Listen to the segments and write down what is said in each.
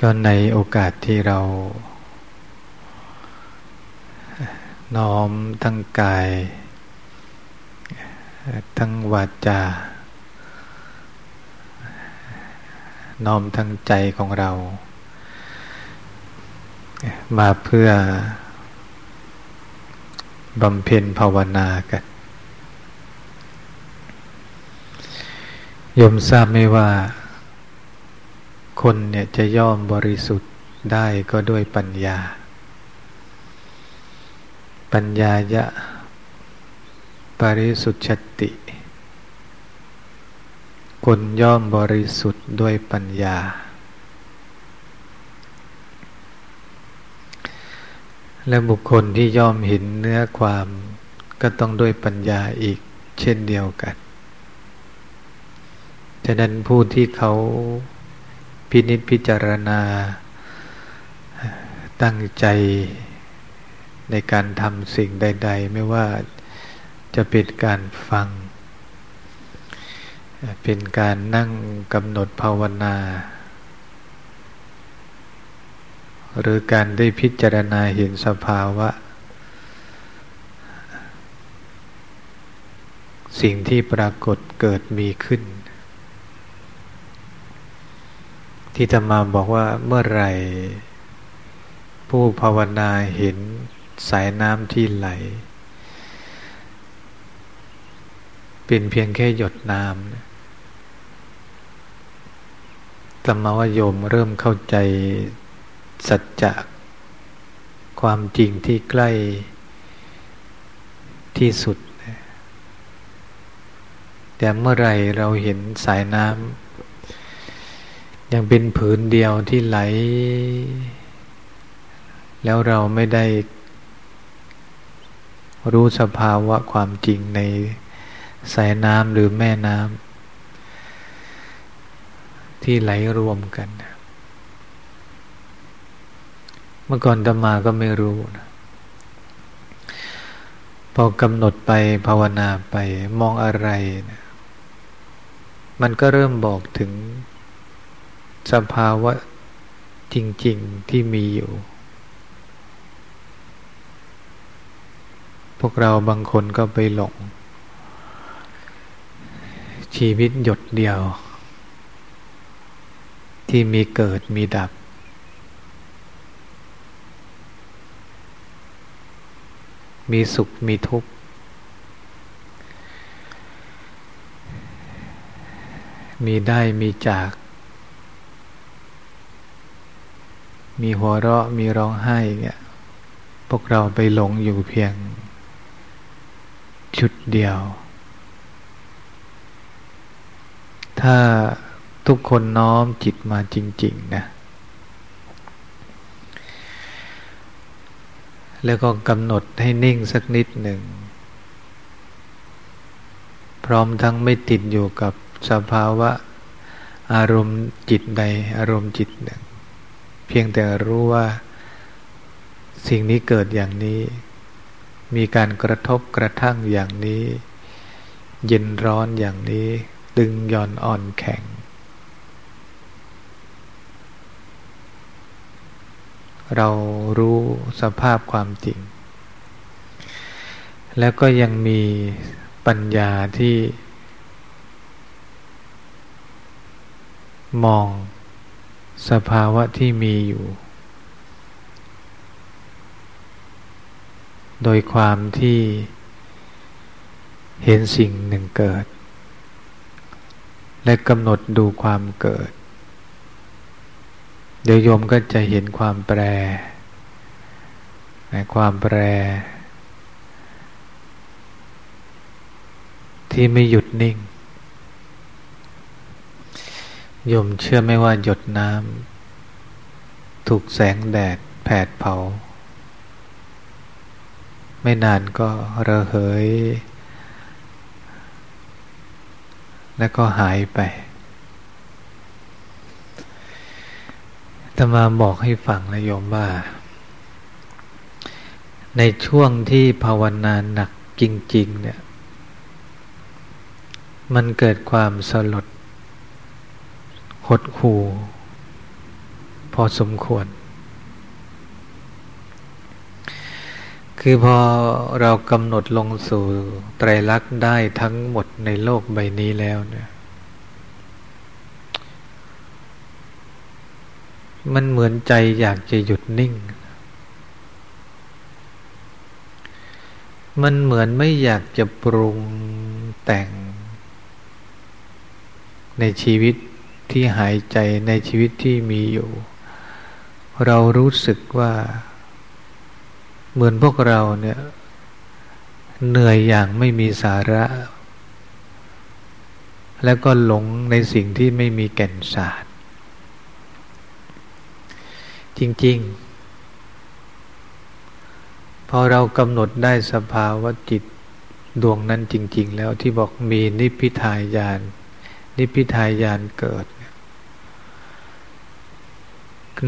ก็ในโอกาสที่เรา น้อมทั้งกาย ทั้งวาจา น้อมทั้งใจของเรา มาเพื่อบำเพ็ญภาวนากันยมทราบไหมว่า คนเนี่ยจะย่อมบริสุทธิ์ได้ก็ด้วยปัญญา ปัญญายะ ปริสุทธิติ คนย่อมบริสุทธิ์ด้วยปัญญา และบุคคลที่ย่อมเห็นเนื้อความก็ต้องด้วยปัญญาอีกเช่นเดียวกัน ฉะนั้นผู้ที่เขา พินิจพิจารณา ตั้งใจในการทำสิ่งใด ๆ ไม่ว่าจะเป็นการฟัง เป็นการนั่งกำหนดภาวนา หรือการได้พิจารณาเห็นสภาวะ สิ่งที่ปรากฏเกิดมีขึ้น ที่ธรรมาบอกว่าเมื่อไรผู้ภาวนาเห็นสายน้ำที่ไหล เป็นเพียงแค่หยดน้ำธรรมาว่าโยมเริ่มเข้าใจสัจจะความจริงที่ใกล้ที่สุด แต่เมื่อไรเราเห็นสายน้ำ ยังเป็นผืนเดียวที่ไหล แล้วเราไม่ได้รู้สภาวะความจริงในสายน้ำหรือแม่น้ำที่ไหลรวมกัน เมื่อก่อนตมาก็ไม่รู้นะพอกำหนดไปภาวนาไปมองอะไรนะมันก็เริ่มบอกถึง สภาวะจริง ๆ ที่มีอยู่ พวกเราบางคนก็ไปหลง ชีวิตหยดเดียว ที่มีเกิดมีดับ มีสุขมีทุกข์มีได้มีจาก มีหัวเราะมีร้องไห้เนี่ยพวกเราไปหลงอยู่เพียง ชุดเดียว ถ้าทุกคนน้อมจิตมาจริง ๆ นะ แล้วก็กำหนดให้นิ่งสักนิดหนึ่ง พร้อมทั้งไม่ติดอยู่กับสภาวะอารมณ์จิตใดอารมณ์จิตหนึ่ง เพียงแต่รู้ว่าสิ่งนี้เกิดอย่างนี้ มีการกระทบกระทั่งอย่างนี้ เย็นร้อนอย่างนี้ ดึงย่อนอ่อนแข็ง เรารู้สภาพความจริง แล้วก็ยังมีปัญญาที่ มอง สภาวะที่มีอยู่ โดยความที่เห็นสิ่งหนึ่งเกิด และกำหนดดูความเกิด เดี๋ยวโยมก็จะเห็นความแปร ความแปร ที่ไม่หยุดนิ่ง โยมเชื่อไม่ว่าหยดน้ำถูกแสงแดดแผดเผา ไม่นานก็ระเหย แล้วก็หายไปตมาบอกให้ฟังนะโยมว่า ในช่วงที่ภาวนาหนักจริง ๆ เนี่ย มันเกิดความสลด หดหูพอสมควร คือพอเรากำหนดลงสู่ไตรลักษณ์ได้ทั้งหมดในโลกใบนี้แล้วเนี่ยมันเหมือนใจอยากจะหยุดนิ่ง มันเหมือนไม่อยากจะปรุงแต่งในชีวิต ที่หายใจในชีวิตที่มีอยู่ เรารู้สึกว่า เหมือนพวกเราเนี่ย เหนื่อยอย่างไม่มีสาระ แล้วก็หลงในสิ่งที่ไม่มีแก่นสารจริง ๆ พอเรากำหนดได้สภาวะจิตดวงนั้นจริง ๆ แล้วที่บอกมีนิพพิทายานนิพพิทายานเกิด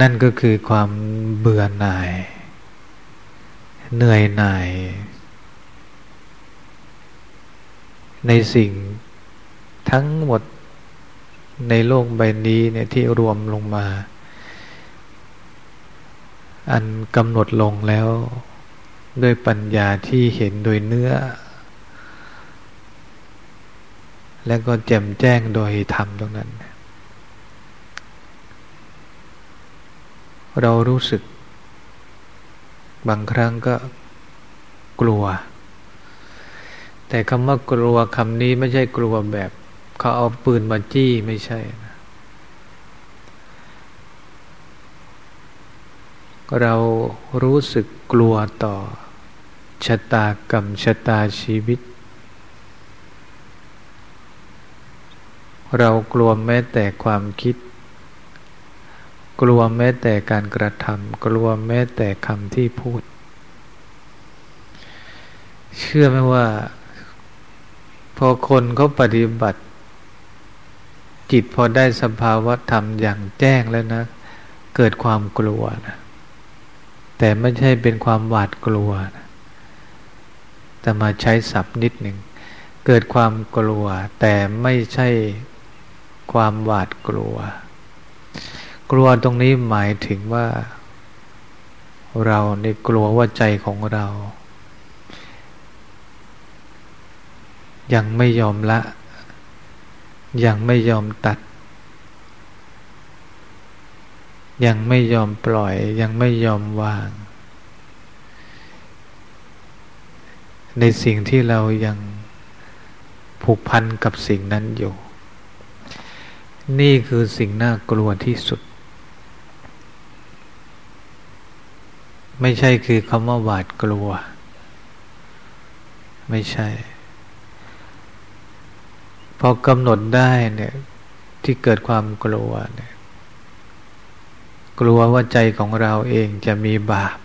นั่นก็คือความเบื่อหน่าย เหนื่อยหน่าย ในสิ่งทั้งหมดในโลกใบนี้เนี่ยที่รวมลงมา อันกำหนดลงแล้ว ด้วยปัญญาที่เห็นโดยเนื้อ และก็แจ่มแจ้งโดยธรรมตรงนั้น เรารู้สึก บางครั้งก็กลัว แต่คำว่ากลัวคำนี้ไม่ใช่กลัวแบบเขาเอาปืนมาจี้ไม่ใช่นะเรารู้สึกกลัวต่อชะตากรรมชะตาชีวิต เรากลัวแม้แต่ความคิด กลัวแม้แต่การกระทำกลัวแม้แต่คำที่พูด เชื่อไหมว่า พอคนเขาปฏิบัติ จิตพอได้สภาวะธรรมอย่างแจ้งแล้วนะ เกิดความกลัวนะแต่ไม่ใช่เป็นความหวาดกลัวนะแต่มาใช้ศัพท์นิดหนึ่งเกิดความกลัว แต่ไม่ใช่ความหวาดกลัว กลัวตรงนี้หมายถึงว่า เราในกลัวว่าใจของเรา ยังไม่ยอมละ ยังไม่ยอมตัด ยังไม่ยอมปล่อย ยังไม่ยอมวาง ในสิ่งที่เรายังผูกพันกับสิ่งนั้นอยู่ นี่คือสิ่งน่ากลัวที่สุด ไม่ใช่คือคำว่าหวาดกลัว ไม่ใช่ พอกำหนดได้เนี่ย ที่เกิดความกลัวเนี่ย กลัวว่าใจของเราเองจะมีบาป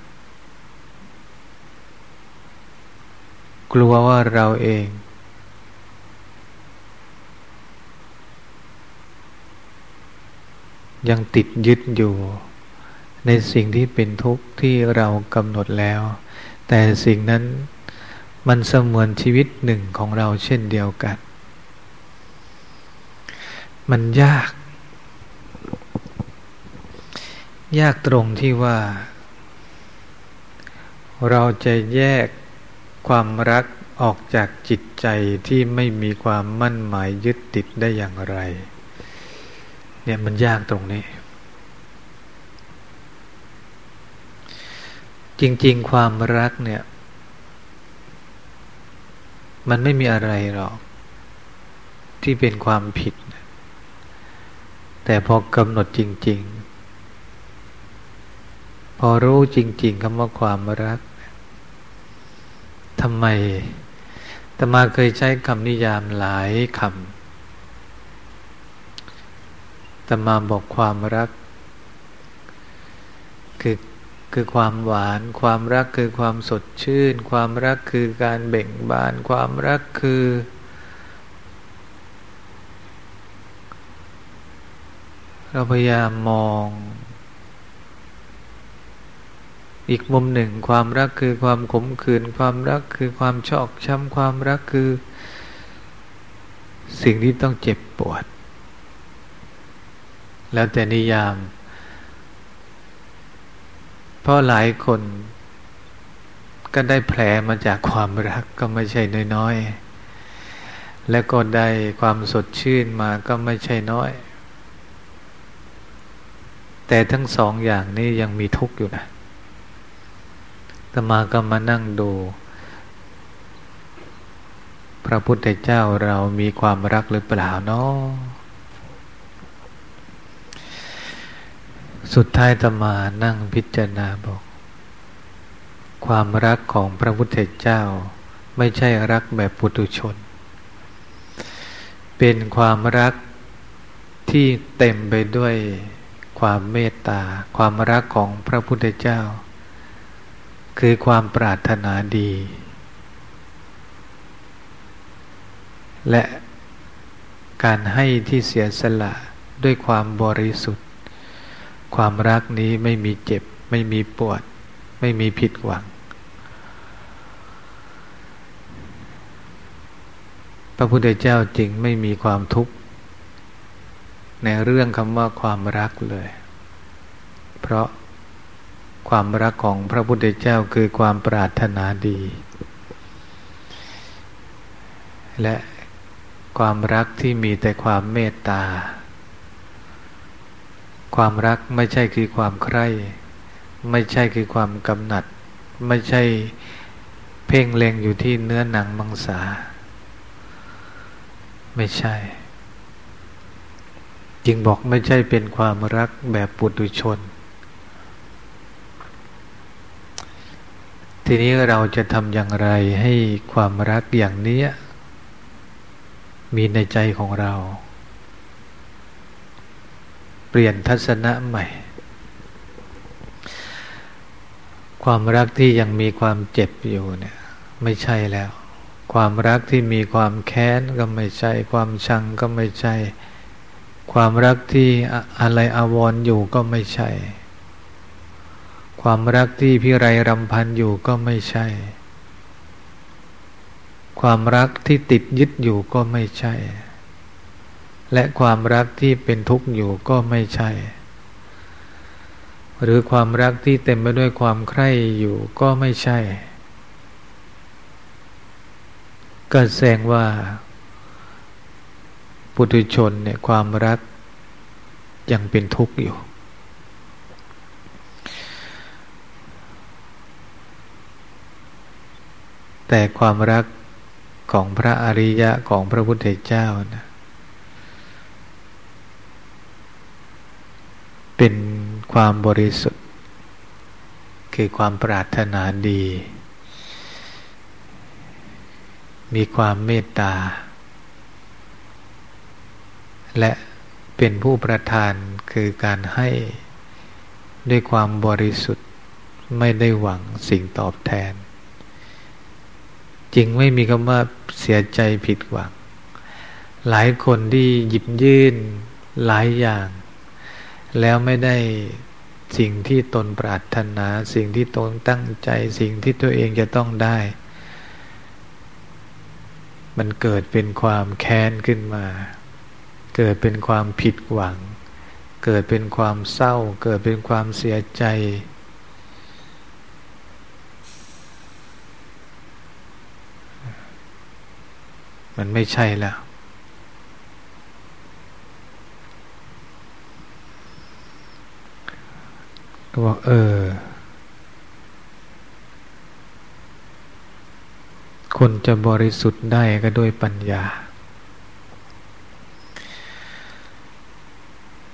กลัวว่าเราเอง ยังติดยึดอยู่ ในสิ่งที่เป็นทุกข์ที่เรากำหนดแล้ว แต่สิ่งนั้นมันเสมือนชีวิตหนึ่งของเราเช่นเดียวกัน มันยาก ยากตรงที่ว่า เราจะแยกความรักออกจากจิตใจที่ไม่มีความมั่นหมายยึดติดได้อย่างไร เนี่ยมันยากตรงนี้ จริง ๆ ความรักเนี่ย มันไม่มีอะไรหรอก ที่เป็นความผิด แต่พอกำหนดจริง ๆ พอรู้จริง ๆคำว่าความรักทำไมตมาเคยใช้คำนิยามหลายคำตมาบอกความรัก คือ คือความหวาน ความรักคือความสดชื่น ความรักคือการเบ่งบาน ความรักคือ เราพยายามมอง อีกมุมหนึ่งความรักคือความขมขื่นความรักคือความชอกช้ำความรักคือ สิ่งที่ต้องเจ็บปวด แล้วแต่นิยาม เพราะหลายคนก็ได้แผลมาจากความรักก็ไม่ใช่น้อยๆ และก็ได้ความสดชื่นมาก็ไม่ใช่น้อย แต่ทั้งสองอย่างนี้ยังมีทุกข์อยู่นะตมาก็มานั่งดู พระพุทธเจ้าเรามีความรักหรือเปล่าเนาะ สุดท้ายตมานั่งพิจารณาบอก ความรักของพระพุทธเจ้า ไม่ใช่รักแบบปุถุชน เป็นความรักที่เต็มไปด้วยความเมตตา ความรักของพระพุทธเจ้า คือความปรารถนาดี และการให้ที่เสียสละด้วยความบริสุทธิ์ ความรักนี้ไม่มีเจ็บ ไม่มีปวด ไม่มีผิดหวัง พระพุทธเจ้าจริงไม่มีความทุกข์ ในเรื่องคำว่าความรักเลย เพราะความรักของพระพุทธเจ้าคือความปรารถนาดี และความรักที่มีแต่ความเมตตา ความรักไม่ใช่คือความใคร่ไม่ใช่คือความกำหนัด ไม่ใช่เพ่งเล็งอยู่ที่เนื้อหนังมังสา ไม่ใช่ จึงบอกไม่ใช่เป็นความรักแบบปุถุชน ทีนี้เราจะทำอย่างไรให้ความรักอย่างนี้ มีในใจของเรา เปลี่ยนทัศนะใหม่ ความรักที่ยังมีความเจ็บอยู่เนี่ย ไม่ใช่แล้ว ความรักที่มีความแค้นก็ไม่ใช่ ความชังก็ไม่ใช่ ความรักที่อะไรอาวรอยู่ก็ไม่ใช่ ความรักที่พิไรรำพันอยู่ก็ไม่ใช่ ความรักที่ติดยึดอยู่ก็ไม่ใช่ และความรักที่เป็นทุกข์อยู่ก็ไม่ใช่ หรือความรักที่เต็มไปด้วยความใคร่อยู่ก็ไม่ใช่ ก็แสดงว่า ปุถุชนเนี่ยความรักยังเป็นทุกข์อยู่ แต่ความรักของพระอริยะของพระพุทธเจ้านะ เป็นความบริสุทธิ์ คือความปรารถนาดี มีความเมตตา และเป็นผู้ประทานคือการให้ด้วยความบริสุทธิ์ไม่ได้หวังสิ่งตอบแทน จริงไม่มีคำว่าเสียใจผิดหวัง หลายคนที่หยิบยื่นหลายอย่าง แล้วไม่ได้สิ่งที่ตนปรารถนา สิ่งที่ตนตั้งใจ สิ่งที่ตัวเองจะต้องได้ มันเกิดเป็นความแค้นขึ้นมา เกิดเป็นความผิดหวัง เกิดเป็นความเศร้า เกิดเป็นความเสียใจ มันไม่ใช่แล้ว ก็บอกเออ คนจะบริสุทธิ์ได้ก็ด้วยปัญญา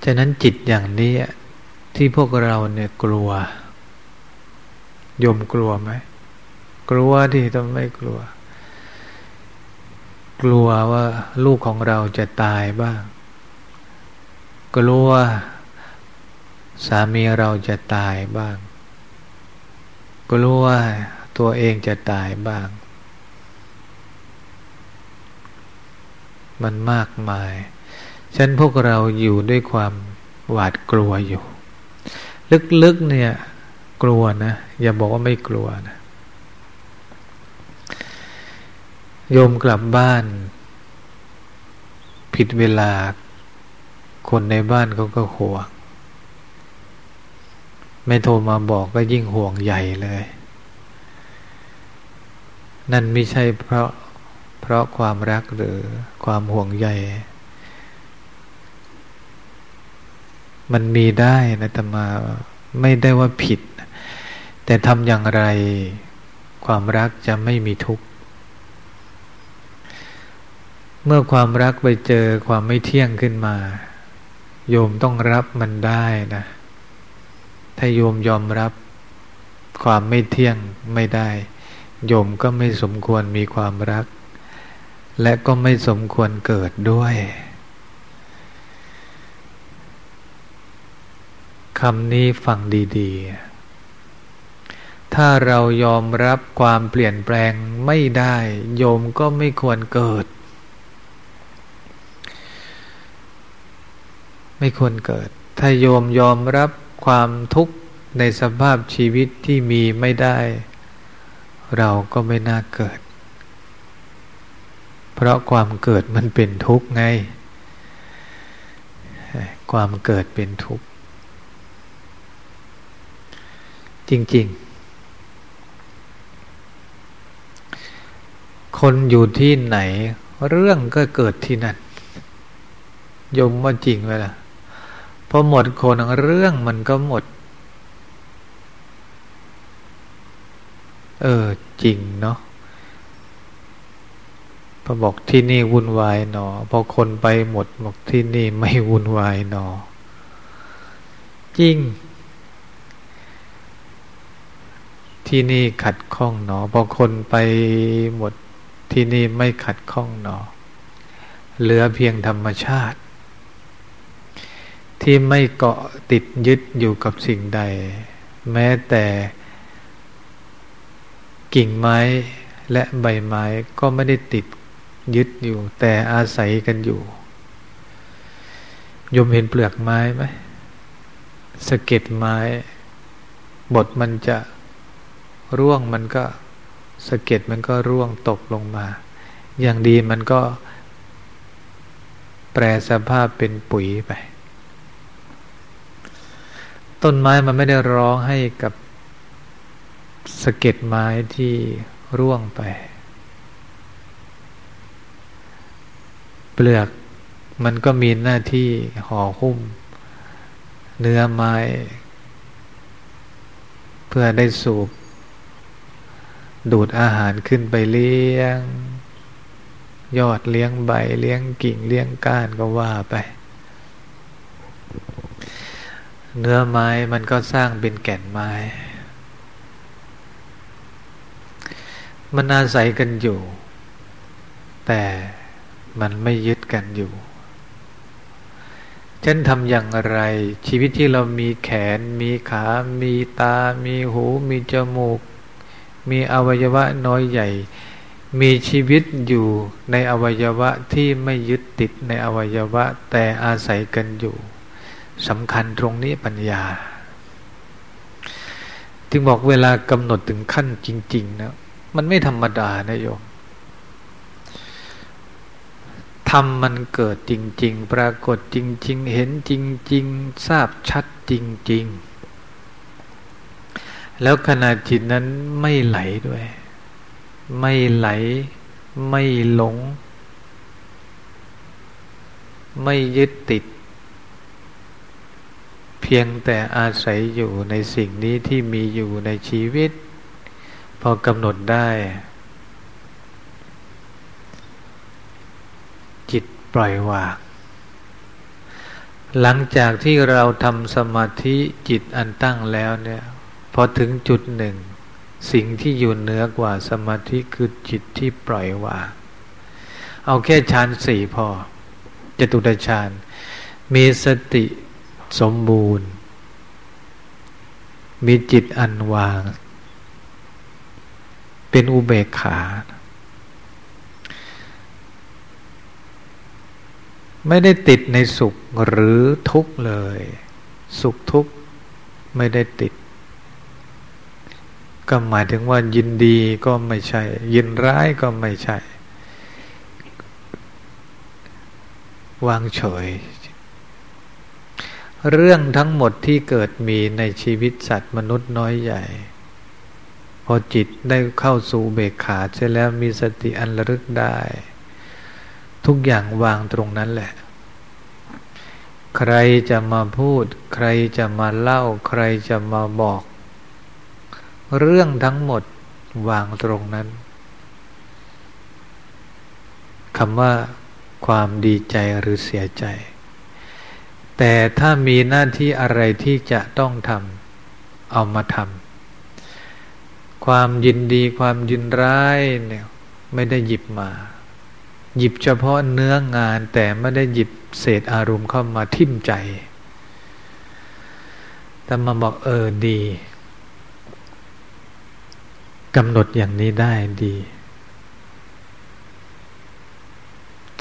ฉะนั้นจิตอย่างนี้ที่พวกเราเนี่ยกลัว ยมกลัวไหม กลัวที่ต้องไม่กลัว กลัวว่าลูกของเราจะตายบ้าง กลัว สามีเราจะตายบ้างกลัวตัวเองจะตายบ้าง มันมากมาย ฉันพวกเราอยู่ด้วยความหวาดกลัวอยู่ ลึกๆเนี่ย กลัวนะ อย่าบอกว่าไม่กลัวนะ โยมกลับบ้าน ผิดเวลา คนในบ้านเขาก็ห่วง ไม่โทรมาบอกก็ยิ่งห่วงใหญ่เลย นั่นไม่ใช่เพราะเพราะความรักหรือความห่วงใยมันมีได้นะแต่มาไม่ได้ว่าผิด แต่ทำอย่างไรความรักจะไม่มีทุกข์ เมื่อความรักไปเจอความไม่เที่ยงขึ้นมา โยมต้องรับมันได้นะ ถ้าโยมยอมรับความไม่เที่ยงไม่ได้ โยมก็ไม่สมควรมีความรัก และก็ไม่สมควรเกิดด้วยคำนี้ฟังดีๆ ถ้าเรายอมรับความเปลี่ยนแปลงไม่ได้ โยมก็ไม่ควรเกิด ไม่ควรเกิด ถ้าโยมยอมรับ ความทุกข์ในสภาพชีวิตที่มีไม่ได้ เราก็ไม่น่าเกิด เพราะความเกิดมันเป็นทุกข์ไง ความเกิดเป็นทุกข์ จริง ๆ คนอยู่ที่ไหน เรื่องก็เกิดที่นั่น ยมว่าจริงไหมล่ะ พอหมดคนเรื่องมันก็หมด เออ จริงเนาะพอบอกที่นี่วุ่นวายหนอ พอคนไปหมดบอกที่นี่ไม่วุ่นวายหนอ จริง ที่นี่ขัดข้องหนอ พอคนไปหมดที่นี่ไม่ขัดข้องหนอ เหลือเพียงธรรมชาติ ที่ไม่เกาะติดยึดอยู่กับสิ่งใด แม้แต่กิ่งไม้และใบไม้ก็ไม่ได้ติดยึดอยู่ แต่อาศัยกันอยู่ ยมเห็นเปลือกไม้ไหมสะเก็ดไม้ บทมันจะร่วงมันก็สะเก็ดมันก็ร่วงตกลงมา อย่างดีมันก็แปรสภาพเป็นปุ๋ยไป ต้นไม้มันไม่ได้ร้องให้กับสะเก็ดไม้ที่ร่วงไป เปลือกมันก็มีหน้าที่ห่อหุ้ม เนื้อไม้ เพื่อได้สูบ ดูดอาหารขึ้นไปเลี้ยง ยอดเลี้ยงใบเลี้ยงกิ่งเลี้ยงก้านก็ว่าไป เนื้อไม้มันก็สร้างเป็นแก่นไม้ มันอาศัยกันอยู่ แต่มันไม่ยึดกันอยู่ฉันทำอย่างไร ชีวิตที่เรามีแขน มีขา มีตา มีหู มีจมูก มีอวัยวะน้อยใหญ่ มีชีวิตอยู่ในอวัยวะที่ไม่ยึดติดในอวัยวะแต่อาศัยกันอยู่ สำคัญตรงนี้ปัญญาจึงบอกเวลากำหนดถึงขั้นจริง ๆ นะ มันไม่ธรรมดานะโยมทำมันเกิดจริง ๆ ปรากฏจริง ๆ เห็นจริง ๆ ทราบชัดจริง ๆ แล้วขณะจิตนั้นไม่ไหลด้วย ไม่ไหล ไม่หลง ไม่ยึดติด พียงแต่อาศัยอยู่ในสิ่งนี้ที่มีอยู่ในชีวิต พอกำหนดได้ จิตปล่อยวาง หลังจากที่เราทำสมาธิจิตอันตั้งแล้วเนี่ยพอถึงจุดหนึ่ง สิ่งที่อยู่เหนือกว่าสมาธิคือจิตที่ปล่อยวาง เอาแค่ฌานสี่พอจตุตฌานมีสติ สมบูรณ์ มีจิตอันวาง เป็นอุเบกขา ไม่ได้ติดในสุขหรือทุกข์เลย สุขทุกข์ไม่ได้ติด ก็หมายถึงว่ายินดีก็ไม่ใช่ ยินร้ายก็ไม่ใช่ วางเฉย เรื่องทั้งหมดที่เกิดมีในชีวิตสัตว์มนุษย์น้อยใหญ่ พอจิตได้เข้าสู่เบกขาเสร็จแล้วมีสติอันระลึกได้ ทุกอย่างวางตรงนั้นแหละ ใครจะมาพูด ใครจะมาเล่า ใครจะมาบอก เรื่องทั้งหมดวางตรงนั้นคำว่าความดีใจหรือเสียใจ แต่ถ้ามีหน้าที่อะไรที่จะต้องทำเอามาทำความยินดีความยินร้ายเนี่ยไม่ได้หยิบมา หยิบเฉพาะเนื้องานแต่ไม่ได้หยิบเศษอารมณ์เข้ามาทิ่มใจแต่มาบอกเออดีกำหนดอย่างนี้ได้ดี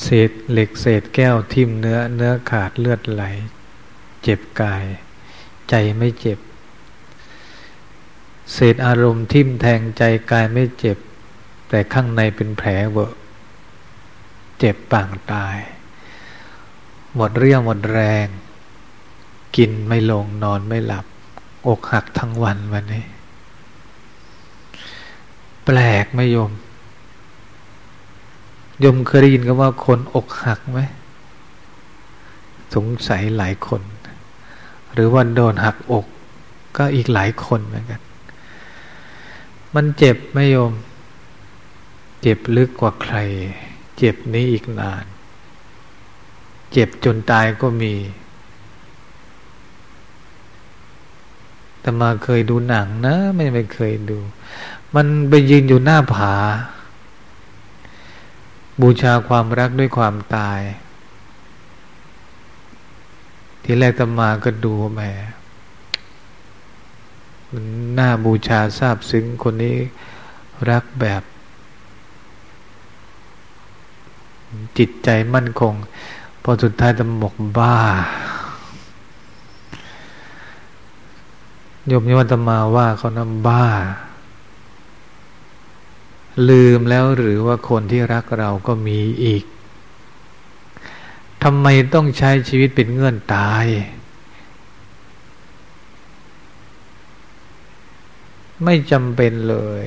เศษเหล็กเศษแก้วทิ่มเนื้อเนื้อขาดเลือดไหล เจ็บกาย ใจไม่เจ็บ เศษอารมณ์ทิ่มแทงใจกายไม่เจ็บ แต่ข้างในเป็นแผลเวอะ เจ็บปางตาย หมดเรี่ยวหมดแรง กินไม่ลงนอนไม่หลับ อกหักทั้งวันวันนี้ แปลกไม่ยม ยมเคยได้ยินกันว่าคนอกหักไหมสงสัยหลายคน หรือว่าโดนหักอก ก็อีกหลายคนเหมือนกัน มันเจ็บไหม่ยม เจ็บลึกกว่าใคร เจ็บนี้อีกนาน เจ็บจนตายก็มีแต่มาเคยดูหนังนะ ไม่ไม่เคยดู มันไปยืนอยู่หน้าผา บูชาความรักด้วยความตาย ทีแรกตมาก็ดูแหมมันน่าบูชาทราบซึ้งคนนี้รักแบบ จิตใจมั่นคง พอสุดท้ายตมบอกบ้าโยมยวัตมาว่าเขานำบ้า ลืมแล้วหรือว่าคนที่รักเราก็มีอีกทำไมต้องใช้ชีวิตเป็นเงื่อนตาย ไม่จำเป็นเลย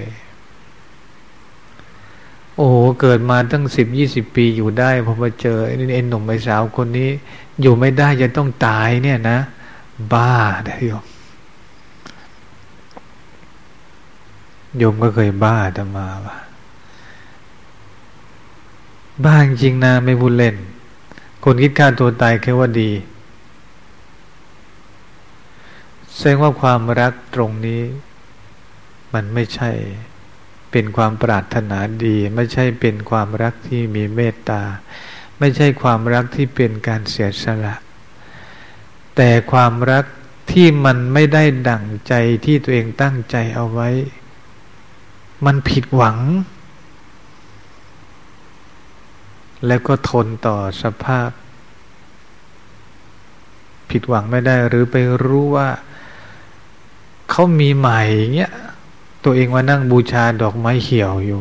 โอ้เกิดมาตั้งสิบยี่สิบปีอยู่ได้พอมาเจอไอ้หนุ่มไอ้สาวคนนี้ อยู่ไม่ได้จะต้องตายเนี่ยนะ บ้าเด้โยม โยมก็เคยบ้าธรรมาว่าบ้าจริงนะไม่พูดเล่น คนคิดฆ่าตัวตายแค่ว่าดี แสดงว่าความรักตรงนี้ มันไม่ใช่เป็นความปรารถนาดี ไม่ใช่เป็นความรักที่มีเมตตา ไม่ใช่ความรักที่เป็นการเสียสละ แต่ความรักที่มันไม่ได้ดั่งใจที่ตัวเองตั้งใจเอาไว้ มันผิดหวัง แล้วก็ทนต่อสภาพ ผิดหวังไม่ได้ หรือไปรู้ว่าเขามีใหม่เงี้ยตัวเองมานั่งบูชาดอกไม้เหี่ยวอยู่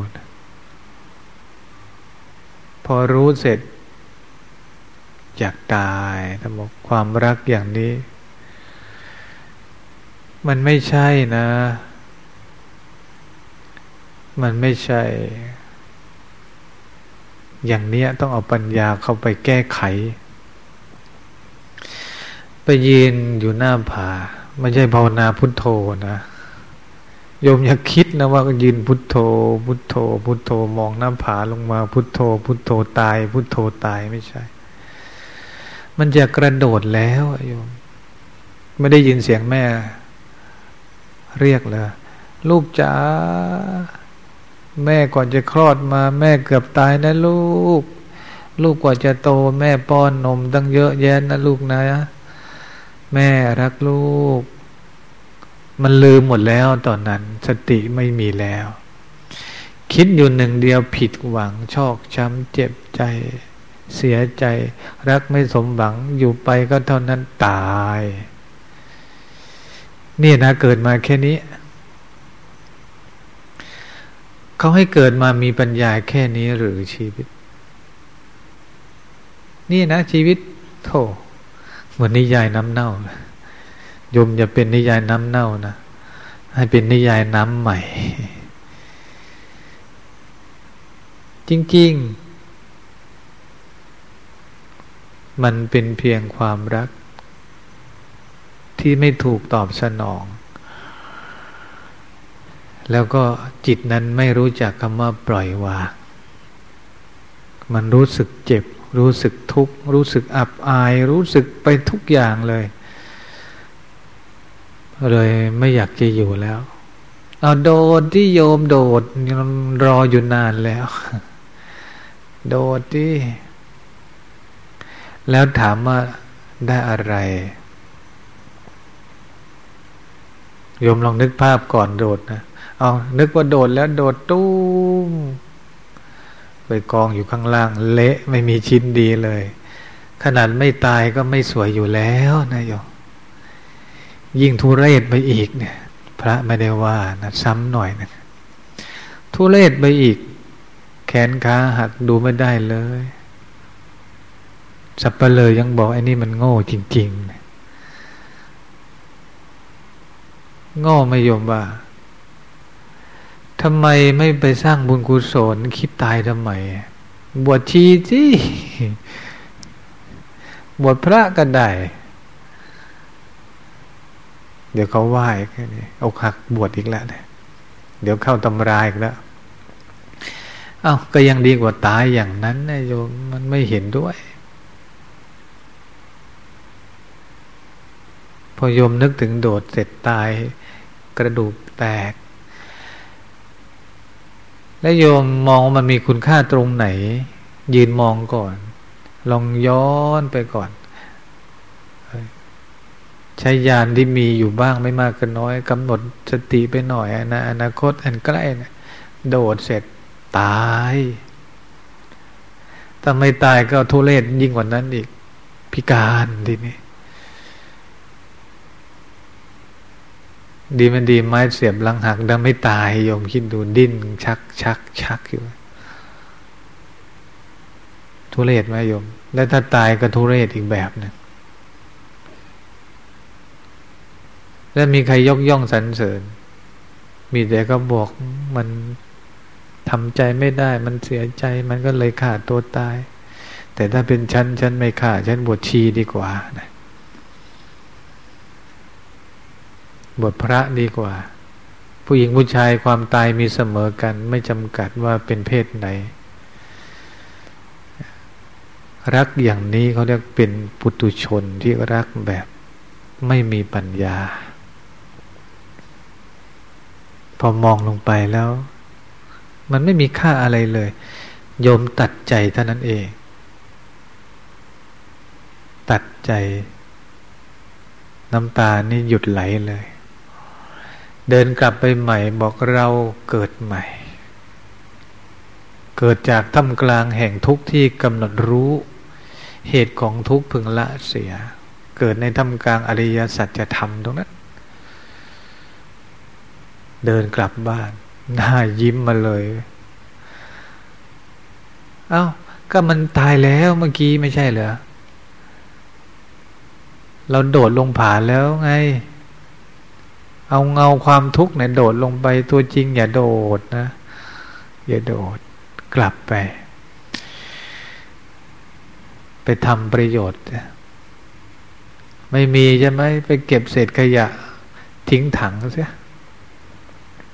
พอรู้เสร็จอยากตายทำบอกความรักอย่างนี้ มันไม่ใช่นะ มันไม่ใช่ อย่างเนี้ยต้องเอาปัญญาเข้าไปแก้ไข ไปยืนอยู่หน้าผาไม่ใช่ภาวนาพุทโธนะโยมอย่าคิดนะว่ายืนพุทโธ พุทโธ พุทโธมองหน้าผาลงมาพุทโธ พุทโธตาย พุทโธตายไม่ใช่ มันจะกระโดดแล้วโยม ไม่ได้ยินเสียงแม่ เรียกเลยลูกจ๋า แม่ก่อนจะคลอดมา แม่เกือบตายนะลูก ลูกกว่าจะโต แม่ป้อนนมตั้งเยอะแยะนะลูกนะ แม่รักลูก มันลืมหมดแล้วตอนนั้น สติไม่มีแล้ว คิดอยู่หนึ่งเดียวผิดหวัง ชอกช้ำเจ็บใจ เสียใจ รักไม่สมหวังอยู่ไปก็เท่านั้นตาย นี่นะเกิดมาแค่นี้ เขาให้เกิดมามีปัญญาแค่นี้หรือชีวิต นี่นะชีวิตโธ่เหมือนนิยายน้ำเน่า ยมอย่าเป็นนิยายน้ำเน่านะ ให้เป็นนิยายน้ำใหม่ จริง ๆ มันเป็นเพียงความรัก ที่ไม่ถูกตอบสนอง แล้วก็จิตนั้นไม่รู้จักคำว่าปล่อยวาง มันรู้สึกเจ็บ รู้สึกทุกข์ รู้สึกอับอาย รู้สึกไปทุกอย่างเลย เลยไม่อยากจะอยู่แล้วเอาโดดที่โยมโดดรออยู่นานแล้ว โดดที่แล้วถามว่าได้อะไรโยมลองนึกภาพก่อนโดดนะ เอานึกว่าโดดแล้วโดดตุ้มไปกองอยู่ข้างล่าง เละไม่มีชิ้นดีเลย ขนาดไม่ตายก็ไม่สวยอยู่แล้วนะโยมยิ่งทุเรศไปอีกเนี่ย พระไม่ได้ว่านะซ้ำหน่อยนะทุเรศไปอีก แขนขาหักดูไม่ได้เลยสับเปลยยังบอกไอ้นี่มันโง่จริง ๆ โง่ไม่ยอมว่า ทำไมไม่ไปสร้างบุญกุศลคิดตายทำไม บวชชีสิบวชพระก็ได้ เดี๋ยวเขาไหว้แค่นี้อกหักบวชอีกแล้วเนี่ยเดี๋ยวเข้าตำราอีกแล้วเอา้าก็ยังดีกว่าตายอย่างนั้นนะโยมมันไม่เห็นด้วย พอโยมนึกถึงโดดเสร็จตาย กระดูกแตก และโยมมองมันมีคุณค่าตรงไหน ยืนมองก่อน ลองย้อนไปก่อน ใช้ยานที่มีอยู่บ้างไม่มากก็น้อยกำหนดสติไปหน่อยนะอนาคตอันใกล้นะโดดเสร็จตายถ้าไม่ตายก็ทุเรศยิ่งกว่านั้นอีก พิการทีนี้ ดีมันดีไม้เสียบลังหักดังไม่ตายโยมคิดดูดิ้นชักชักชักอยู่ ทุเรศไหมโยม แล้วถ้าตายก็ทุเรศอีกแบบหนึ่งแล้วมีใครยกย่องสรรเสริญ มีแต่ก็บอกมันทำใจไม่ได้ มันเสียใจมันก็เลยขาดตัวตาย แต่ถ้าเป็นฉันฉันไม่ขาดฉันบวชชีดีกว่านะ บทพระดีกว่า ผู้หญิงผู้ชายความตายมีเสมอกัน ไม่จำกัดว่าเป็นเพศไหน รักอย่างนี้เขาเรียกเป็นปุตุชนที่รักแบบไม่มีปัญญา พอมองลงไปแล้ว มันไม่มีค่าอะไรเลย โยมตัดใจเท่านั้นเอง ตัดใจ น้ำตานี่หยุดไหลเลย เดินกลับไปใหม่บอกเราเกิดใหม่ เกิดจากท่ามกลางแห่งทุกข์ที่กำหนดรู้ เหตุของทุกข์พึงละเสีย เกิดในท่ามกลางอริยสัจธรรมตรงนั้น เดินกลับบ้านหน้ายิ้มมาเลยเอา้าก็มันตายแล้วเมื่อกี้ไม่ใช่เหรอเราโดดลงผาแล้วไง เอาเงาความทุกข์เนี่ยโดดลงไปตัวจริง อย่าโดดนะ อย่าโดดกลับไป ไปทำประโยชน์ ไม่มีใช่ไหมไปเก็บเศษขยะ ทิ้งถังเสีย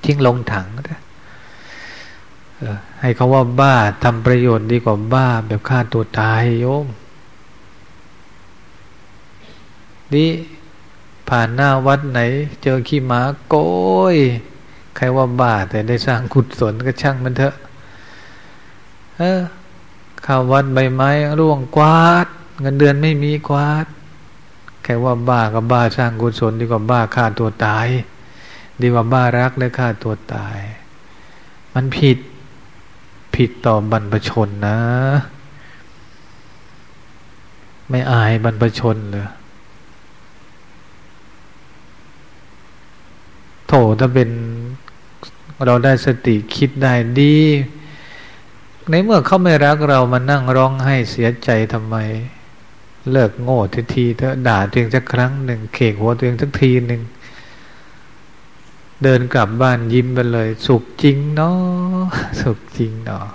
ทิ้งลงถังเสียให้เขาว่าบ้าทำประโยชน์ดีกว่าบ้าแบบฆ่าตัวตายโยมดี ผ่านหน้าวัดไหน เจอขี้หมาโกยใครว่าบาแต่ได้สร้างกุศลก็ช่างมันเถอะ เออข้าวัดใบไม้ร่วงกวาด เงินเดือนไม่มีกวาดแค่ว่าบ้ากับบ้าสร้างกุศลดีกว่าบ้าฆ่าตัวตาย ดีกว่าบ้ารักและฆ่าตัวตาย มันผิดผิดต่อบรรพชนนะ ไม่อายบรรพชนเลย โถถ้าเป็นเราได้สติคิดได้ดี ในเมื่อเขาไม่รักเรามานั่งร้องไห้เสียใจทำไม เลิกโง่ทีทีเถอะด่าตัวเองสักครั้งหนึ่งเขกหัวตัวเองสักทีหนึ่งเดินกลับบ้านยิ้มไปเลย สุขจริงเนาะสุขจริงเนาะ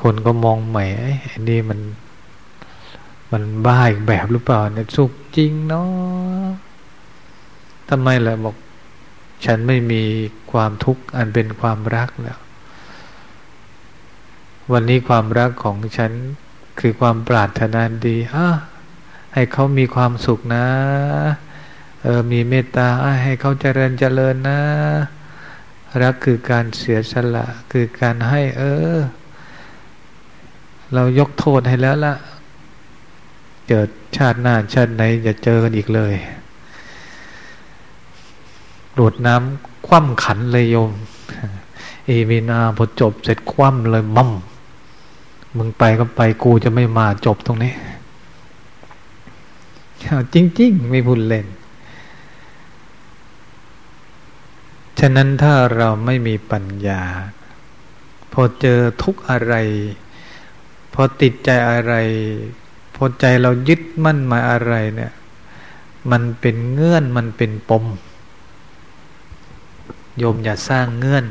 คนก็มองใหม่ไอ้นี่มัน มันบ้าอีกแบบหรือเปล่าเนี่ยสุขจริงเนาะทำไมล่ะบอก ฉันไม่มีความทุกข์อันเป็นความรักแล้ว วันนี้ความรักของฉันคือความปรารถนาดีอะให้เขามีความสุขนะ เออ มีเมตตาให้เขาเจริญเจริญนะ รักคือการเสียสละ คือการให้ เออ เรายกโทษให้แล้วละเกิดชาติหน้าชาติไหนจะเจอกันอีกเลย โดดน้ำคว่ำขันเลยโยม เอมีนาพอจบเสร็จคว่ำเลยมั่มมึงไปก็ไปกูจะไม่มาจบตรงนี้ จริง ๆ ไม่พูดเล่น ฉะนั้นถ้าเราไม่มีปัญญา พอเจอทุกอะไร พอติดใจอะไร พอใจเรายึดมั่นมาอะไรเนี่ย มันเป็นเงื่อนมันเป็นปม โยมอย่าสร้างเงื่อน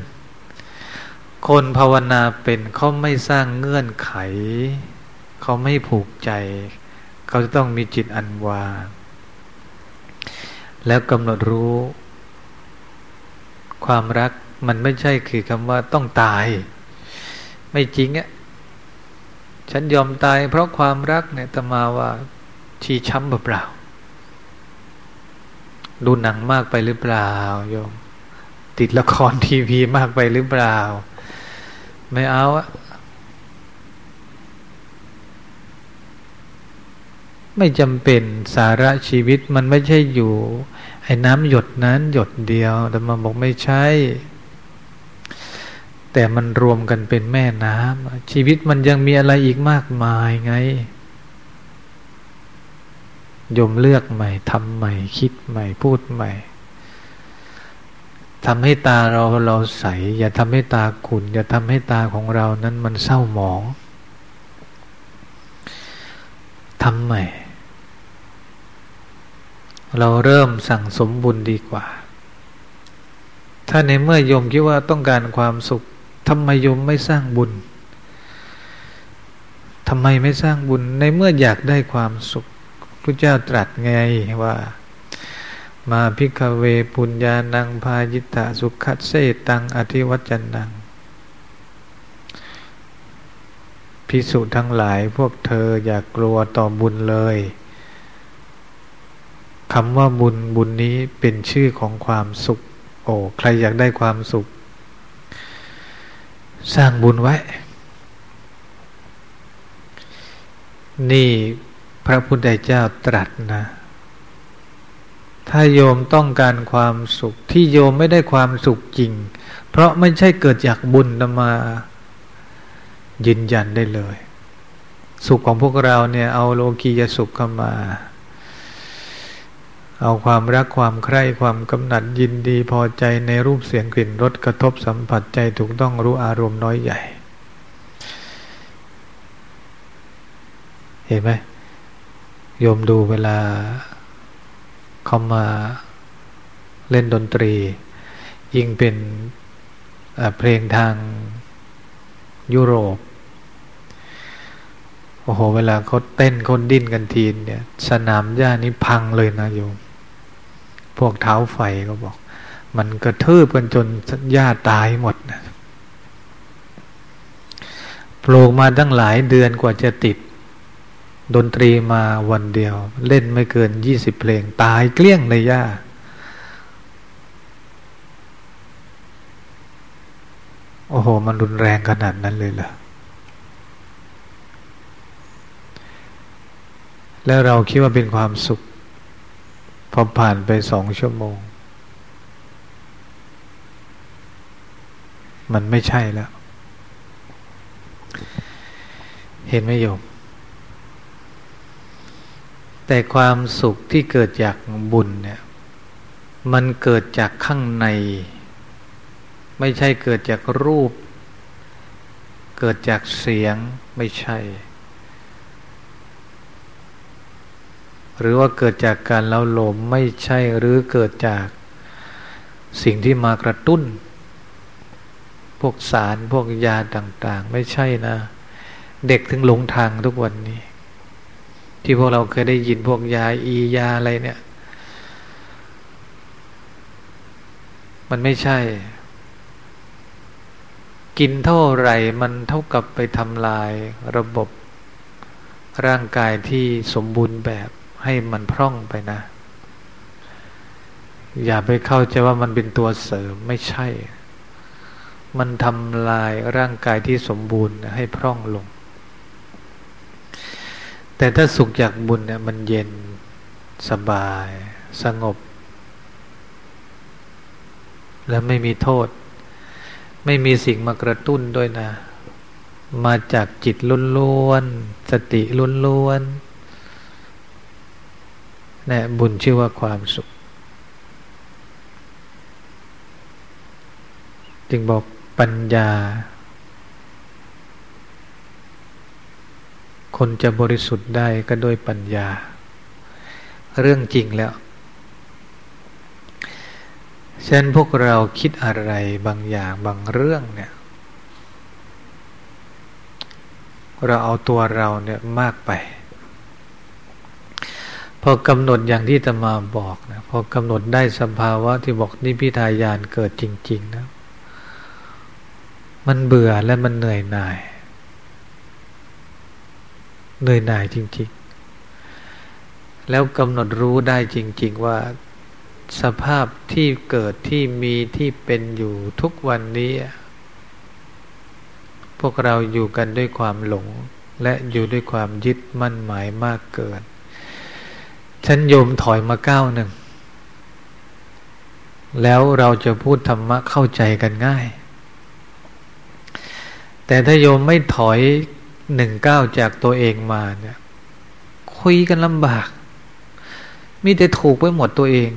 คนภาวนาเป็นเขาไม่สร้างเงื่อนไข เขาไม่ผูกใจ เขาจะต้องมีจิตอันวางแล้วกำหนดรู้ ความรักมันไม่ใช่คือคำว่าต้องตาย ไม่จริงอะฉันยอมตายเพราะความรักเนี่ยตมาว่าชีช้ำเปล่า ดูหนังมากไปหรือเปล่าโยม ติดละครทีวีมากไปหรือเปล่า ไม่เอาอะไม่จำเป็นสาระชีวิตมันไม่ใช่อยู่ ไอ้น้ำหยดนั้นหยดเดียวแต่มาบอกไม่ใช่ แต่มันรวมกันเป็นแม่น้ำชีวิตมันยังมีอะไรอีกมากมายไงยมเลือกใหม่ทำใหม่ คิดใหม่พูดใหม่ ทำให้ตาเราเราใส อย่าทำให้ตาขุ่นอย่าทำให้ตาของเรานั้นมันเศร้าหมองทำใหม่ เราเริ่มสั่งสมบุญดีกว่า ถ้าในเมื่อโยมคิดว่าต้องการความสุขทำไมโยมไม่สร้างบุญทำไมไม่สร้างบุญในเมื่ออยากได้ความสุขพระเจ้าตรัสไงว่า มาพิกเวปุญญานังพายิตาสุขเสตังอธิวัจนังพิสุทั้งหลายพวกเธออย่ากกลัวต่อบุญเลยคำว่าบุญบุญนี้เป็นชื่อของความสุข โอ้ใครอยากได้ความสุข สร้างบุญไว้ นี่พระพุทธเจ้าตรัสนะ ถ้าโยมต้องการความสุขที่โยมไม่ได้ความสุขจริง เพราะไม่ใช่เกิดจากบุญนมายืนยันได้เลย สุขของพวกเราเนี่ยเอาโลกียสุขเข้ามา เอาความรักความใคร่ความกำหนัดยินดีพอใจในรูปเสียงกลิ่นรสกระทบสัมผัสใจถูกต้องรู้อารมณ์น้อยใหญ่ เห็นไหมโยมดูเวลา เขามาเล่นดนตรี ยิ่งเป็นเพลงทางยุโรป โอ้โห เวลาเขาเต้นเขาดิ้นกันทีเนี่ย สนามหญ้านี้พังเลยนะโยม พวกเท้าไฟก็บอก มันกระทืบกันจนหญ้าตายหมดนะปลูกมาตั้งหลายเดือนกว่าจะติด ดนตรีมาวันเดียว เล่นไม่เกินยี่สิบเพลง ตายเกลี้ยงเลยย่าโอ้โห มันรุนแรงขนาดนั้นเลยเหรอแล้วเราคิดว่าเป็นความสุข พอผ่านไปสองชั่วโมง มันไม่ใช่แล้ว เห็นไหมโยม แต่ความสุขที่เกิดจากบุญเนี่ย มันเกิดจากข้างใน ไม่ใช่เกิดจากรูป เกิดจากเสียงไม่ใช่ หรือว่าเกิดจากการเล้าลมไม่ใช่หรือเกิดจากสิ่งที่มากระตุ้น พวกสารพวกยาต่าง ๆ ไม่ใช่นะ เด็กถึงหลงทางทุกวันนี้ ที่พวกเราเคยได้ยินพวกยาอียาอะไรเนี่ย มันไม่ใช่ กินเท่าไหร่ มันเท่ากับไปทำลายระบบร่างกายที่สมบูรณ์แบบให้มันพร่องไปนะ อย่าไปเข้าใจว่ามันเป็นตัวเสริมไม่ใช่ มันทำลายร่างกายที่สมบูรณ์ให้พร่องลง แต่ถ้าสุขจากบุญเนี่ยมันเย็นสบายสงบ และไม่มีโทษ ไม่มีสิ่งมากระตุ้นด้วยนะ มาจากจิตล้วนๆสติล้วนๆนะบุญชื่อว่าความสุข จึงบอกปัญญา คนจะบริสุทธิ์ได้ก็ด้วยปัญญา เรื่องจริงแล้วเช่นพวกเราคิดอะไรบางอย่างบางเรื่องเนี่ย เราเอาตัวเราเนี่ยมากไป พอกำหนดอย่างที่ตมาบอกนะพอกำหนดได้สภาวะที่บอกนิพิทายานเกิดจริง ๆ นะ มันเบื่อและมันเหนื่อยหน่าย เหนื่อยหน่ายจริง ๆ แล้วกำหนดรู้ได้จริง ๆ ว่าสภาพที่เกิดที่มีที่เป็นอยู่ทุกวันนี้ พวกเราอยู่กันด้วยความหลง และอยู่ด้วยความยึดมั่นหมายมากเกิน ฉันโยมถอยมาก้าวหนึ่ง แล้วเราจะพูดธรรมะเข้าใจกันง่าย แต่ถ้าโยมไม่ถอย หนึ่งเก้าจากตัวเองมาเนี่ย คุยกันลำบาก มีแต่ถูกไปหมดตัวเอง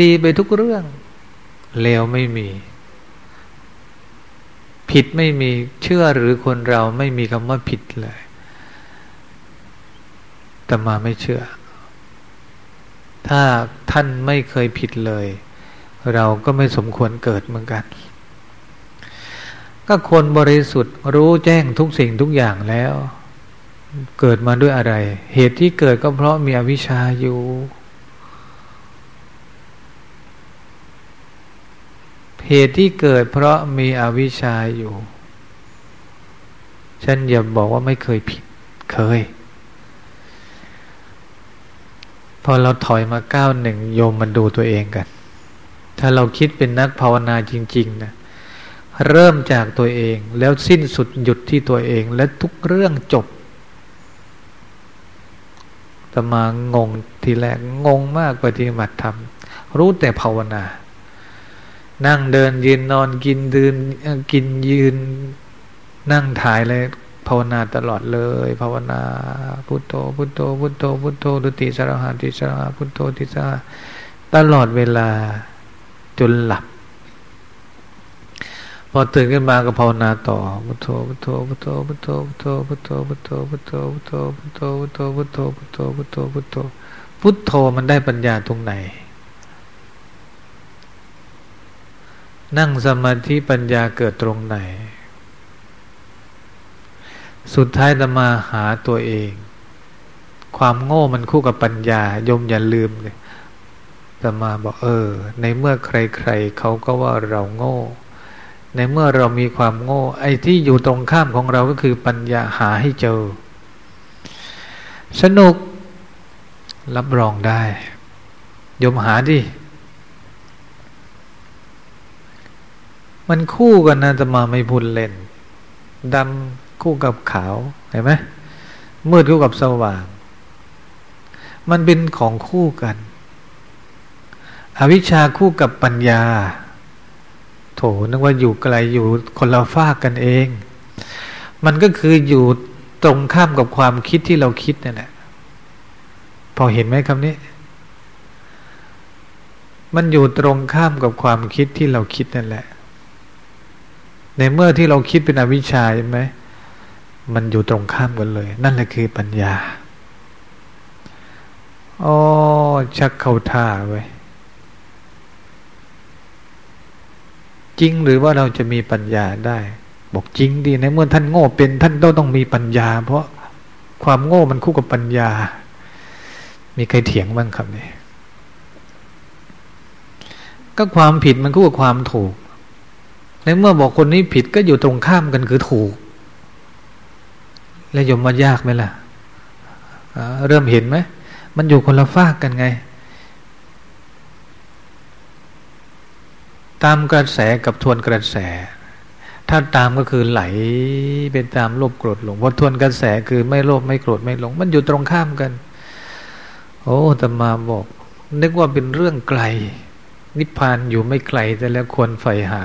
ดีไปทุกเรื่องเลวไม่มี ผิดไม่มีเชื่อหรือคนเราไม่มีคำว่าผิดเลยแต่มาไม่เชื่อ ถ้าท่านไม่เคยผิดเลย เราก็ไม่สมควรเกิดเหมือนกัน ก็คนบริสุทธิ์รู้แจ้งทุกสิ่งทุกอย่างแล้ว เกิดมาด้วยอะไร เหตุที่เกิดก็เพราะมีอวิชชาอยู่ เหตุที่เกิดเพราะมีอวิชชาอยู่ ฉันอย่าบอกว่าไม่เคยผิดเคย พอเราถอยมาก้าวหนึ่งโยมมันดูตัวเองกัน ถ้าเราคิดเป็นนักภาวนาจริง ๆ นะ เริ่มจากตัวเอง แล้วสิ้นสุดหยุดที่ตัวเอง และทุกเรื่องจบต่มางงทีแรกงงมากปฏิบัติธรรม รู้แต่ภาวนา นั่งเดินยืนนอนกินดื่นกินยืน นั่งถ่ายเลยภาวนาตลอดเลย ภาวนาพุทโธพุทโธพุทโธพุทโธดุติสระหาติสระหาพุทโธติสระตลอดเวลาจนหลับ พอตื่นขึ้นมาก็ภาวนาต่อพุทโธพุทโธพุทโธพุทโธพุทโธพุทโธพุทโธพุทโธพุทโธพุทโธพุทโธพุทโธพุทโธพุทโธพุทโธพุทโธมันได้ปัญญาตรงไหน นั่งสมาธิปัญญาเกิดตรงไหน สุดท้ายจะมาหาตัวเอง ความโง่มันคู่กับปัญญายมอย่าลืมเลยจะมาบอกเออ ในเมื่อใครๆเขาก็ว่าเราโง่ ในเมื่อเรามีความโง่ ไอ้ที่อยู่ตรงข้ามของเราก็คือปัญญาหาให้เจอ สนุกรับรองได้ ยมหาดิ มันคู่กันนะจะมาไม่พูดเล่นดำคู่กับขาว เห็นไหมมืดคู่กับสว่าง มันเป็นของคู่กัน อวิชชาคู่กับปัญญา โถนึกว่าอยู่ไกลอยู่คนเราฟากกันเอง มันก็คืออยู่ตรงข้ามกับความคิดที่เราคิดนั่นแหละพอเห็นไหมคำนี้ มันอยู่ตรงข้ามกับความคิดที่เราคิดนั่นแหละ ในเมื่อที่เราคิดเป็นอวิชชาใช่ไหมมันอยู่ตรงข้ามกันเลย นั่นแหละคือปัญญาอ๋อชักเข้าท่าไว้ จริงหรือว่าเราจะมีปัญญาได้ บอกจริงดีในเมื่อท่านโง่เป็นท่านต้องต้องมีปัญญา เพราะความโง่มันคู่กับปัญญา มีใครเถียงบ้างครับเนี่ยก็ความผิดมันคู่กับความถูก ในเมื่อบอกคนนี้ผิดก็อยู่ตรงข้ามกันคือถูก แล้วยมมายากไหมล่ะ เริ่มเห็นไหม มันอยู่คนละฝากกันไง ตามกระแสกับทวนกระแส ถ้าตามก็คือไหลเป็นตามโลภโกรธหลงพอทวนกระแสคือไม่โลภไม่โกรธไม่หลง มันอยู่ตรงข้ามกัน โอ้ตมาบอก นึกว่าเป็นเรื่องไกล นิพพานอยู่ไม่ไกลแต่แล้วควรใฝ่หา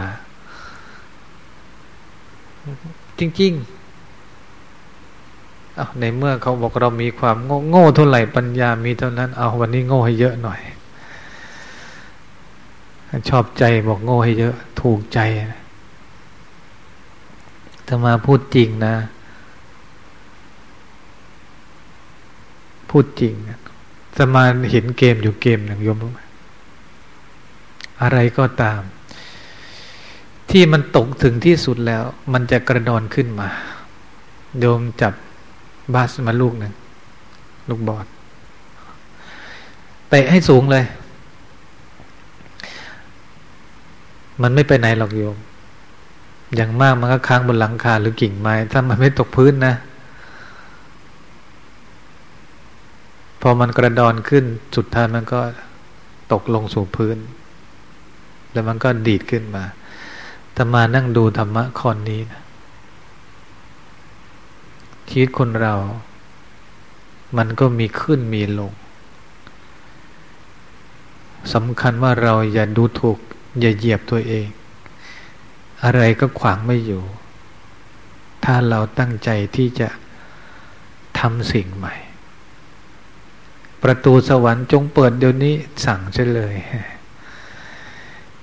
จริงๆอาในเมื่อเขาบอกเรามีความโง่โง่เท่าไหร่ปัญญามีเท่านั้น เอาวันนี้โง่ให้เยอะหน่อย ชอบใจบอกโง่ให้เยอะ ถูกใจนะถ้ามาพูดจริงนะ พูดจริงสมาเห็นเกมอยู่เกมหนึ่งยมรู้ไหมอะไรก็ตาม ที่มันตกถึงที่สุดแล้ว มันจะกระดอนขึ้นมา โยมจับบาสมาลูกหนึ่งลูกบอลเตะให้สูงเลย มันไม่ไปไหนหรอกโยม อย่างมากมันก็ค้างบนหลังคาหรือกิ่งไม้ ถ้ามันไม่ตกพื้นนะ พอมันกระดอนขึ้นสุดท้ายมันก็ตกลงสู่พื้น แล้วมันก็ดีดขึ้นมาแต่มานั่งดูธรรมะคอนนี้นะชีวิตคนเรา มันก็มีขึ้นมีลงสำคัญว่าเราอย่าดูถูก อย่าเหยียบตัวเอง อะไรก็ขวางไม่อยู่ ถ้าเราตั้งใจที่จะทำสิ่งใหม่ ประตูสวรรค์จงเปิดเดี๋ยวนี้สั่งเฉลย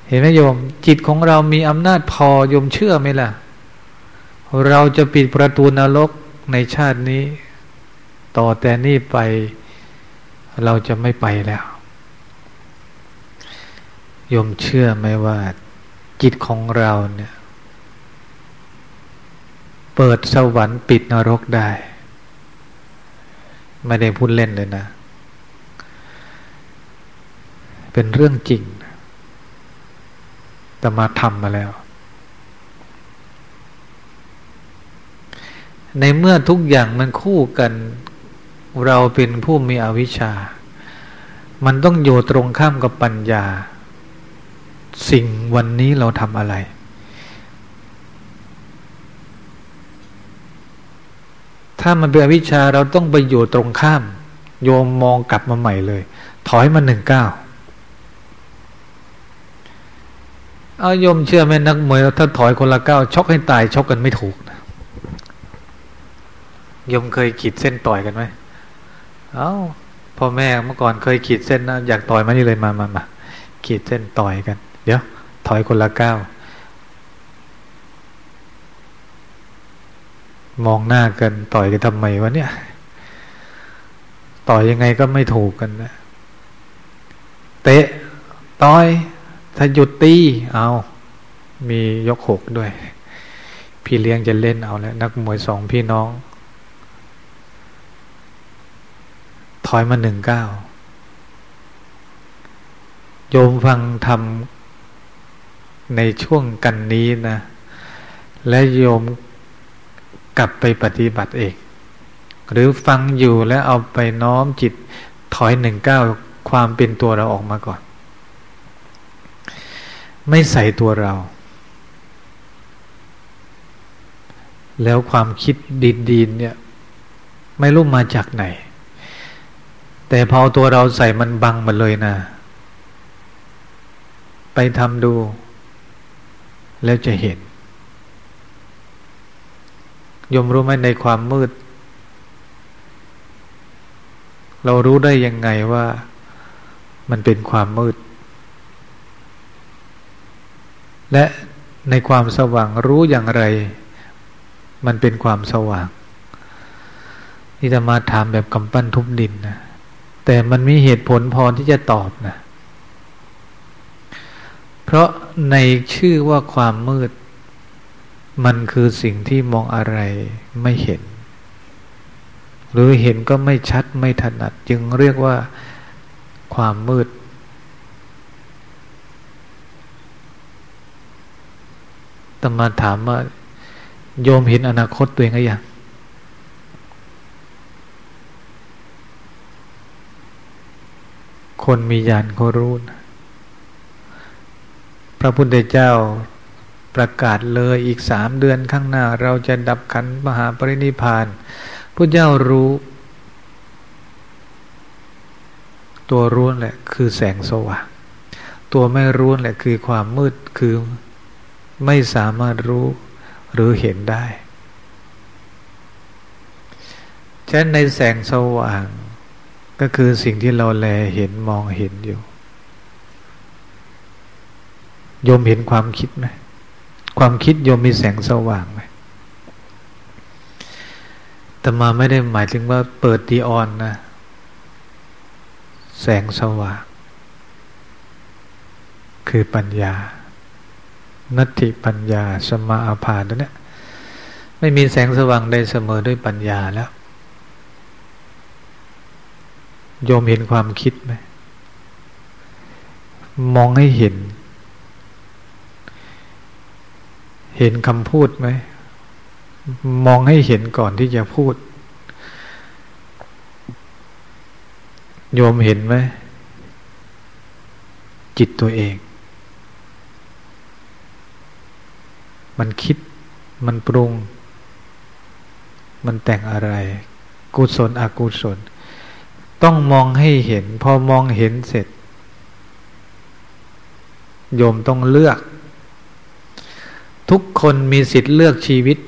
เห็นไหมโยม จิตของเรามีอำนาจพอโยมเชื่อไหมล่ะ เราจะปิดประตูนรกในชาตินี้ ต่อแต่นี้ไปเราจะไม่ไปแล้ว ยมเชื่อไหมว่า จิตของเราเนี่ย เปิดสวรรค์ปิดนรกได้ ไม่ได้พูดเล่นเลยนะ เป็นเรื่องจริงแต่มาทำมาแล้ว ในเมื่อทุกอย่างมันคู่กัน เราเป็นผู้มีอวิชชา มันต้องอยู่ตรงข้ามกับปัญญา สิ่งวันนี้เราทำอะไร ถ้ามันเป็นอวิชชาเราต้องไปอยู่ตรงข้าม โยมมองกลับมาใหม่เลย ถอยมาหนึ่งเก้าเอาโยมเชื่อไหมนักมวยถ้าถอยคนละเก้าชกให้ตายชกกันไม่ถูกนะยมเคยขีดเส้นต่อยกันไหมเอา้าพ่อแม่เมื่อก่อนเคยขีดเส้นนะอยากต่อยมานี่เลยมามามาขีดเส้นต่อยกัน เดี๋ยว ถอยคนละก้าวมองหน้ากันต่อยกันทำไมวะเนี่ย ต่อยยังไงก็ไม่ถูกกันนะเตะต่อยถ้าหยุดตีเอา มียกหกด้วย พี่เลี้ยงจะเล่นเอาแล้ว นักมวยสองพี่น้อง ถอยมาหนึ่งก้าวโยมฟังทำ ในช่วงกันนี้นะ และโยมกลับไปปฏิบัติเอง หรือฟังอยู่แล้วเอาไปน้อมจิตถอยหนึ่งเก้าความเป็นตัวเราออกมาก่อน ไม่ใส่ตัวเรา แล้วความคิดดีๆเนี่ย ไม่รู้มาจากไหน แต่พอตัวเราใส่มันบังมันเลยนะ ไปทำดู แล้วจะเห็นยมรู้ไหมในความมืด เรารู้ได้ยังไงว่ามันเป็นความมืด และในความสว่างรู้อย่างไร มันเป็นความสว่างนี่จะมาถามแบบกำปั้นทุบดินนะแต่มันมีเหตุผลพอที่จะตอบนะเราะในชื่อว่าความมืด มันคือสิ่งที่มองอะไรไม่เห็น หรือเห็นก็ไม่ชัดไม่ถนัด จึงเรียกว่าความมืด ตมาถามว่า โยมเห็นอนาคตตัวเองหรือยังคนมีญาณเขารู้นะ พระพุทธเจ้าประกาศเลยอีกสามเดือนข้างหน้า เราจะดับขันมหาปรินิพานพระเจ้ารู้ ตัวรู้แหละคือแสงสว่างตัวไม่รู้แหละคือความมืดคือไม่สามารถรู้หรือเห็นได้ฉะนั้นในแสงสว่างก็คือสิ่งที่เราแลเห็นมองเห็นอยู่ โยมเห็นความคิดไหมความคิดโยมมีแสงสว่างไหมแต่มาไม่ได้หมายถึงว่าเปิดดีออนนะ แสงสว่าง คือปัญญา นัตถิปัญญา สมาอาภาตัวเนี้ยไม่มีแสงสว่างใดเสมอด้วยปัญญาแล้ว โยมเห็นความคิดไหมมองให้เห็น เห็นคำพูดไหม มองให้เห็นก่อนที่จะพูด โยมเห็นไหม จิตตัวเอง มันคิด มันปรุง มันแต่งอะไร กุศลอกุศล ต้องมองให้เห็น พอมองเห็นเสร็จ โยมต้องเลือก ทุกคนมีสิทธิ์เลือกชีวิต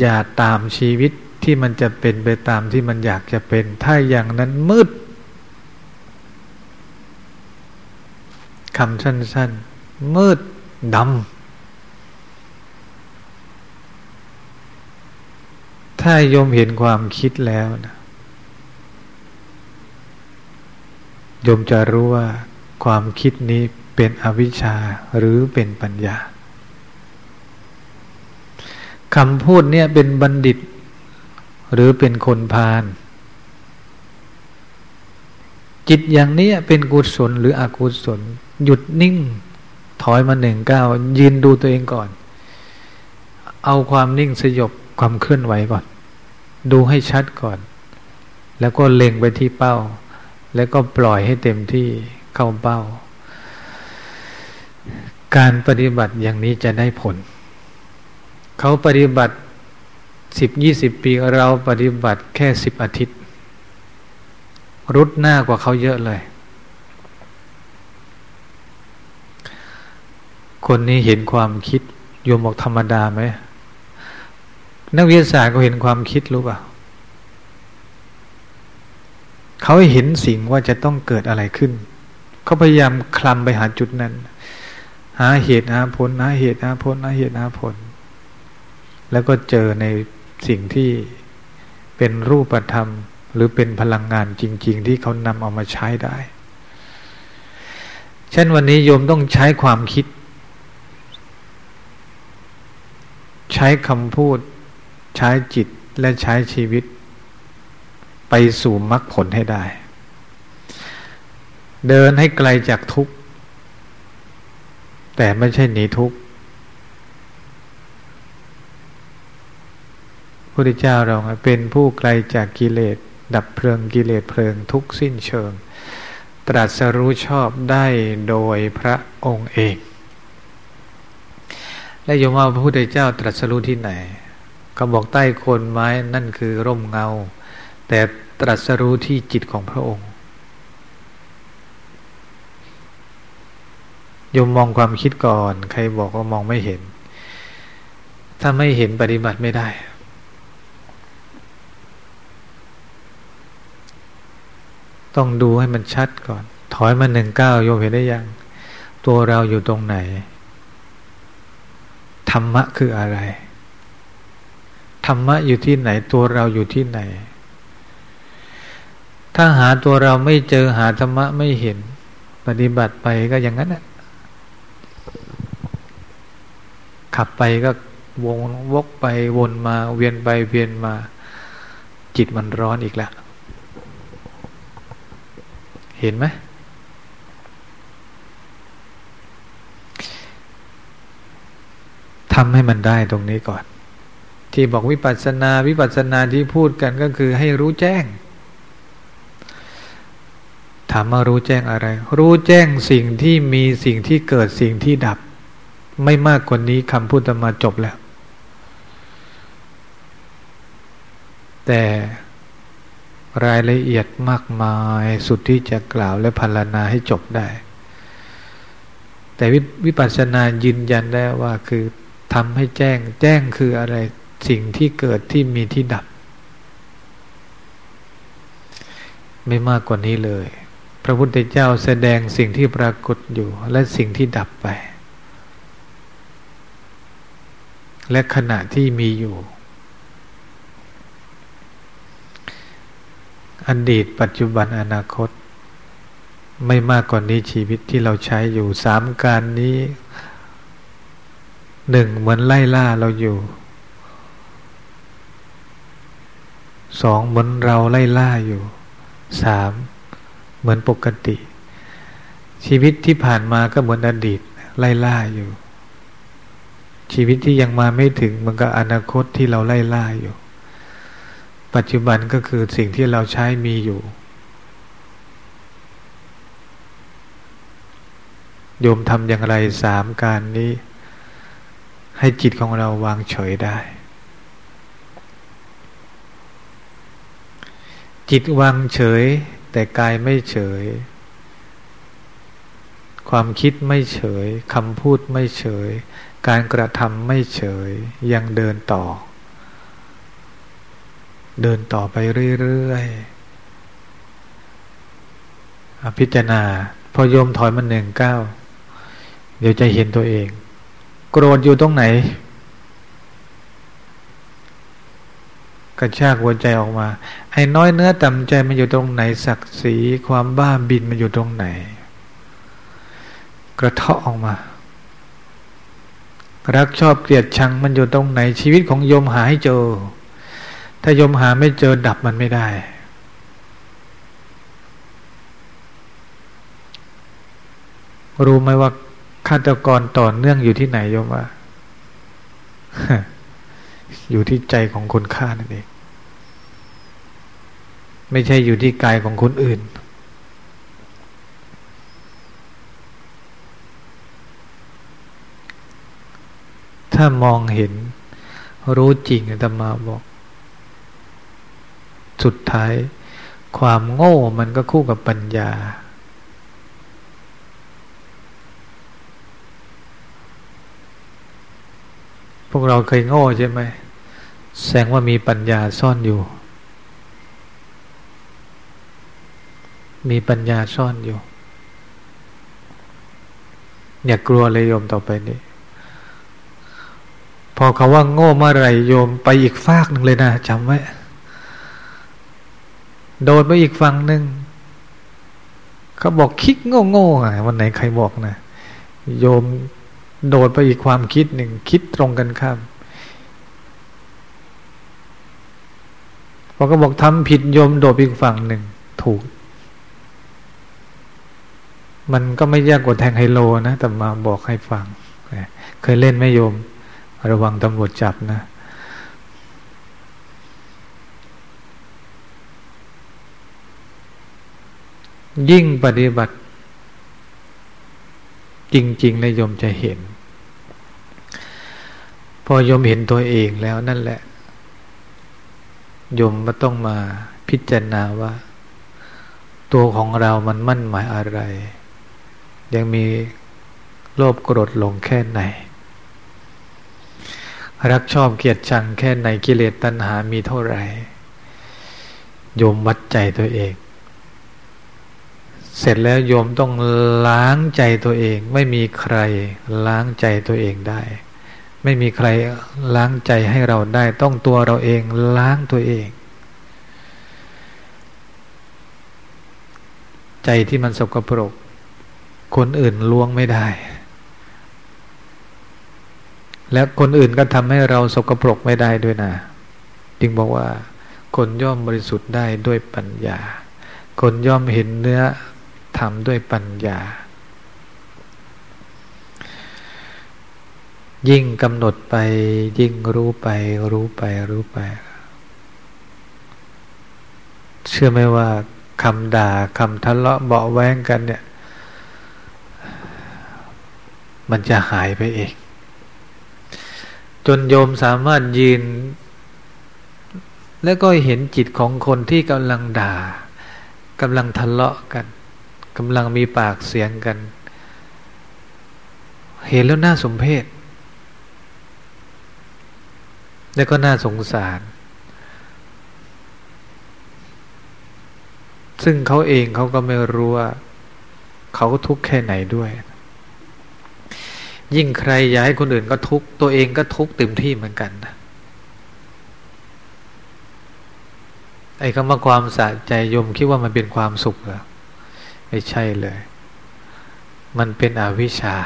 อย่าตามชีวิตที่มันจะเป็นไปตามที่มันอยากจะเป็น ถ้าอย่างนั้นมืดคำสั้น ๆ มืดดำถ้ายมเห็นความคิดแล้วนะยมจะรู้ว่าความคิดนี้เป็นอวิชชาหรือเป็นปัญญา คำพูดเนี่ยเป็นบัณฑิต หรือเป็นคนพาลจิตอย่างนี้เป็นกุศลหรืออกุศล หยุดนิ่ง ถอยมาหนึ่งก้าวยืนดูตัวเองก่อน เอาความนิ่งสยบความเคลื่อนไหวก่อน ดูให้ชัดก่อน แล้วก็เล็งไปที่เป้า แล้วก็ปล่อยให้เต็มที่เข้าเป้า การปฏิบัติอย่างนี้จะได้ผล เขาปฏิบัติสิบยี่สิบปีเราปฏิบัติแค่สิบอาทิตย์ รุดหน้ากว่าเขาเยอะเลย คนนี้เห็นความคิดโยมบอกธรรมดาไหมนักวิทยาศาสตร์ก็เห็นความคิดรู้ป่ะเขาเห็นสิ่งว่าจะต้องเกิดอะไรขึ้น เขาพยายามคลำไปหาจุดนั้น หาเหตุหาผลหาเหตุหาผลหาเหตุหาผล แล้วก็เจอในสิ่งที่เป็นรูปธรรม หรือเป็นพลังงานจริง ๆ ที่เขานำเอามาใช้ได้ เช่นวันนี้โยมต้องใช้ความคิด ใช้คำพูด ใช้จิตและใช้ชีวิต ไปสู่มรรคผลให้ได้ เดินให้ไกลจากทุกข์ แต่ไม่ใช่หนีทุกข์ พระเจ้าเราเป็นผู้ไกลจากกิเลส ดับเพลิงกิเลสเพลิงทุกสิ้นเชิง ตรัสรู้ชอบได้โดยพระองค์เอง และโยมว่าพระพุทธเจ้าตรัสรู้ที่ไหนเขาบอกใต้โคนไม้นั่นคือร่มเงา แต่ตรัสรู้ที่จิตของพระองค์โยมมองความคิดก่อน ใครบอกว่ามองไม่เห็น ถ้าไม่เห็นปฏิบัติไม่ได้ ต้องดูให้มันชัดก่อน ถอยมาหนึ่งก้าวโยมเห็นได้ยัง ตัวเราอยู่ตรงไหน ธรรมะคืออะไร ธรรมะอยู่ที่ไหน ตัวเราอยู่ที่ไหน ถ้าหาตัวเราไม่เจอหาธรรมะไม่เห็น ปฏิบัติไปก็อย่างนั้นแหละขับไปก็วงวกไปวนมา เวียนไปเวียนมา จิตมันร้อนอีกแล้ว เห็นไหมทำให้มันได้ตรงนี้ก่อน ที่บอกวิปัสสนาวิปัสสนาที่พูดกันก็คือให้รู้แจ้ง ถามว่ารู้แจ้งอะไร รู้แจ้งสิ่งที่มีสิ่งที่เกิดสิ่งที่ดับ ไม่มากกว่านี้คำพูดมาจบแล้ว แต่ รายละเอียดมากมายสุดที่จะกล่าวและพรรณนาให้จบได้ แต่วิปัสสนายืนยันได้ว่าคือทำให้แจ้ง แจ้งคืออะไรสิ่งที่เกิดที่มีที่ดับ ไม่มากกว่านี้เลย พระพุทธเจ้าแสดงสิ่งที่ปรากฏอยู่ และสิ่งที่ดับไป และขณะที่มีอยู่ อดีตปัจจุบันอนาคต ไม่มากกว่านนี้ชีวิตที่เราใช้อยู่สามการนี้หนึ่งเหมือนไล่ล่าเราอยู่สองเหมือนเราไล่ล่าอยู่สามเหมือนปกติ ชีวิตที่ผ่านมาก็เหมือนอดีตไล่ล่าอยู่ ชีวิตที่ยังมาไม่ถึงมันก็อนาคตที่เราไล่ล่าอยู่ ปัจจุบันก็คือสิ่งที่เราใช้มีอยู่ โยมทำอย่างไรสามการนี้ ให้จิตของเราวางเฉยได้ จิตวางเฉย แต่กายไม่เฉย ความคิดไม่เฉยคำพูดไม่เฉย การกระทำไม่เฉยยังเดินต่อ เดินต่อไปเรื่อยๆพิจารณา พอโยมถอยมาหนึ่งก้าวเดี๋ยวจะเห็นตัวเอง โกรธอยู่ตรงไหน กระชากหัวใจออกมา ไอ้น้อยเนื้อต่ำใจมันอยู่ตรงไหนศักดิ์ศรีความบ้าบินมันอยู่ตรงไหน กระเทาะออกมารักชอบเกลียดชังมันอยู่ตรงไหนชีวิตของโยมหาให้เจอ ถ้ายมหาไม่เจอดับมันไม่ได้ รู้ไหมว่าฆาตกรต่อเนื่องอยู่ที่ไหนโยมว่า อยู่ที่ใจของคนฆ่านั่นเอง ไม่ใช่อยู่ที่กายของคนอื่น ถ้ามองเห็นรู้จริงธรรมาบอก สุดท้าย ความโง่มันก็คู่กับปัญญา พวกเราเคยโง่ใช่ไหมแสดงว่ามีปัญญาซ่อนอยู่ มีปัญญาซ่อนอยู่ อย่ากกลัวเลยโยมต่อไปนี้พอเขาว่าโง่เมื่อไรโยมไปอีกฟากหนึ่งเลยนะจำไว้ โดดไปอีกฝั่งหนึ่งเขาบอกคิดโง่โง่วันไหนใครบอกนะโยมโดดไปอีกความคิดหนึ่งคิดตรงกันข้ามพอก็บอกทำผิดโยมโดดไปอีกฝั่งหนึ่งถูก มันก็ไม่ยากกว่าแทงไฮโลนะแต่มาบอกให้ฟัง เคยเล่นไหมโยม ระวังตำรวจจับนะ ยิ่งปฏิบัติจริงๆนายยมจะเห็น พอยมเห็นตัวเองแล้วนั่นแหละยมมาต้องมาพพิจารณาว่า ตัวของเรามันมั่นหมายอะไร ยังมีโลภโกรธหลงแค่ไหน รักชอบเกลียดชังแค่ไหนกิเลสตัณหามีเท่าไหร่โยมวัดใจตัวเอง เสร็จแล้วโยมต้องล้างใจตัวเอง ไม่มีใครล้างใจตัวเองได้ ไม่มีใครล้างใจให้เราได้ ต้องตัวเราเองล้างตัวเอง ใจที่มันสกปรก คนอื่นล่วงไม่ได้ และคนอื่นก็ทำให้เราสกปรกไม่ได้ด้วยนะจึงบอกว่า คนย่อมบริสุทธิ์ได้ด้วยปัญญา คนย่อมเห็นเนื้อ ทำด้วยปัญญา ยิ่งกำหนดไป ยิ่งรู้ไป รู้ไป รู้ไป เชื่อไหมว่าคำด่าคำทะเลาะเบาแวงกันเนี่ย มันจะหายไปเอง จนโยมสามารถยืน แล้วก็เห็นจิตของคนที่กำลังด่ากำลังทะเลาะกัน กำลังมีปากเสียงกัน เห็นแล้วน่าสมเพชแล้วก็น่าสงสาร ซึ่งเขาเองเขาก็ไม่รู้ว่า เขาทุกข์แค่ไหนด้วย ยิ่งใครอยากให้คนอื่นก็ทุกข์ตัวเองก็ทุกข์เต็มที่เหมือนกันนะไอ้คำว่าความสะใจยมคิดว่ามันเป็นความสุขเหรอ ไม่ใช่เลย มันเป็นอวิชชา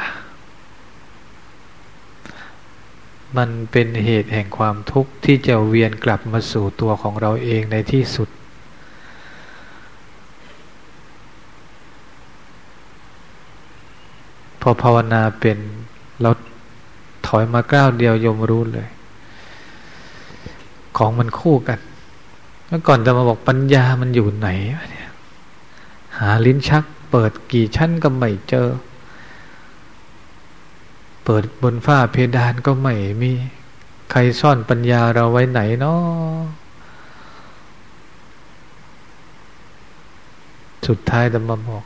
มันเป็นเหตุแห่งความทุกข์ที่จะเวียนกลับมาสู่ตัวของเราเองในที่สุด พอภาวนาเป็นเราถอยมาก้าวเดียวยมรู้เลย ของมันคู่กันเมื่อก่อนจะมาบอกปัญญามันอยู่ไหนเนี่ย หาลิ้นชัก เปิดกี่ชั้นก็ไม่เจอ เปิดบนฝ้าเพดานก็ไม่มี ใครซ่อนปัญญาเราไว้ไหนเนาะสุดท้ายจะมาบอก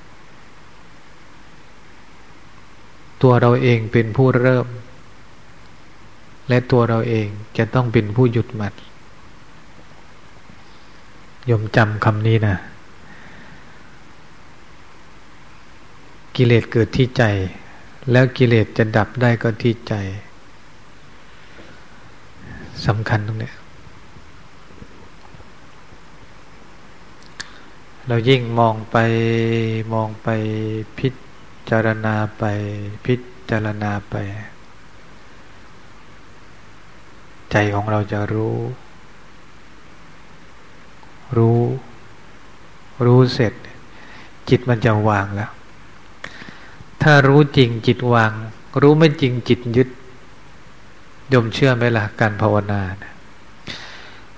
ตัวเราเองเป็นผู้เริ่ม และตัวเราเองจะต้องเป็นผู้หยุดมันยมจำคำนี้นะ กิเลสเกิดที่ใจ แล้วกิเลสจะดับได้ก็ที่ใจสำคัญตรงนี้เรายิ่งมองไปมองไปพิจารณาไปพิจารณาไป ใจของเราจะรู้ รู้ รู้เสร็จ จิตมันจะวางแล้ว ถ้ารู้จริงจิตวาง รู้ไม่จริงจิตยึดยมเชื่อไหมล่ะการภาวนานะ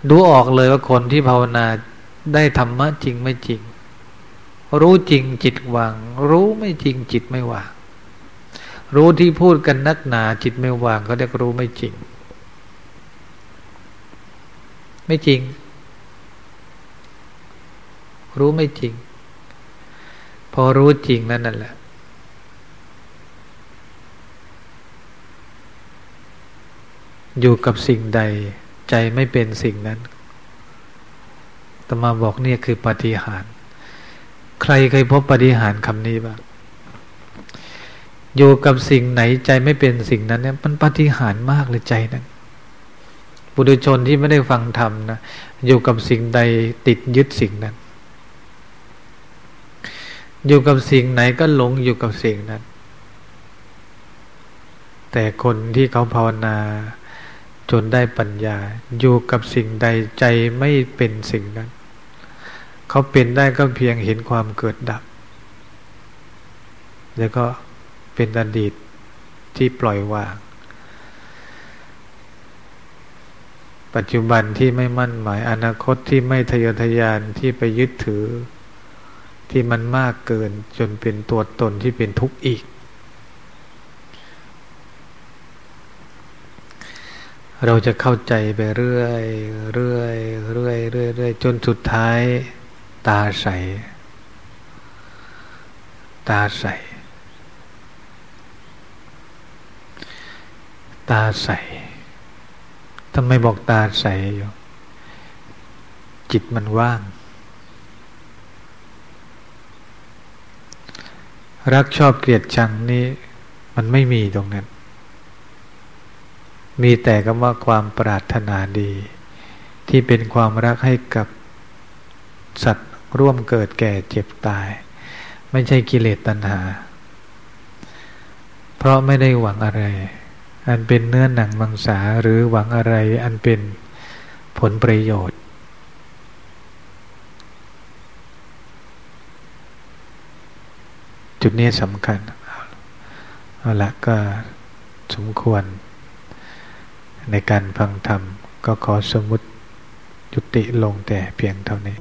ดูออกเลยว่าคนที่ภาวนาได้ธรรมะจริงไม่จริง รู้จริงจิตวาง รู้ไม่จริงจิตไม่วาง รู้ที่พูดกันนักหนาจิตไม่วางเขาเรียกรู้ไม่จริง ไม่จริง รู้ไม่จริง พอรู้จริงนั่นนั่นแหละ อยู่กับสิ่งใด ใจไม่เป็นสิ่งนั้นตมาบอกเนี่ยคือปฏิหาร ใครเคยพบปฏิหารคำนี้บ้างอยู่กับสิ่งไหนใจไม่เป็นสิ่งนั้นเนี่ยมันปฏิหารมากเลยใจนั้นบุตรชนที่ไม่ได้ฟังธรรมนะอยู่กับสิ่งใดติดยึดสิ่งนั้น อยู่กับสิ่งไหนก็หลงอยู่กับสิ่งนั้น แต่คนที่เขาภาวนา จนได้ปัญญา อยู่กับสิ่งใดใจไม่เป็นสิ่งนั้น เขาเป็นได้ก็เพียงเห็นความเกิดดับ แล้วก็เป็นอดีตที่ปล่อยวาง ปัจจุบันที่ไม่มั่นหมายอนาคตที่ไม่ทะเยอทะยานที่ไปยึดถือ ที่มันมากเกินจนเป็นตัวตนที่เป็นทุกข์อีก เราจะเข้าใจไปเรื่อยเรื่อยเรื่อยเรื่อยเรื่อยจนสุดท้าย ตาใส ตาใส ตาใสทำไมบอกตาใสอยู่จิตมันว่าง รักชอบเกลียดชังนี่มันไม่มีตรงนั้น มีแต่คำว่าความปรารถนาดี ที่เป็นความรักให้กับสัตว์ร่วมเกิดแก่เจ็บตาย ไม่ใช่กิเลสตัณหา เพราะไม่ได้หวังอะไร อันเป็นเนื้อหนังมังสาหรือหวังอะไรอันเป็นผลประโยชน์ จุดนี้สำคัญเอาละก็สมควร ในการฟังธรรมก็ขอสมมุติจุติลงแต่เพียงเท่านี้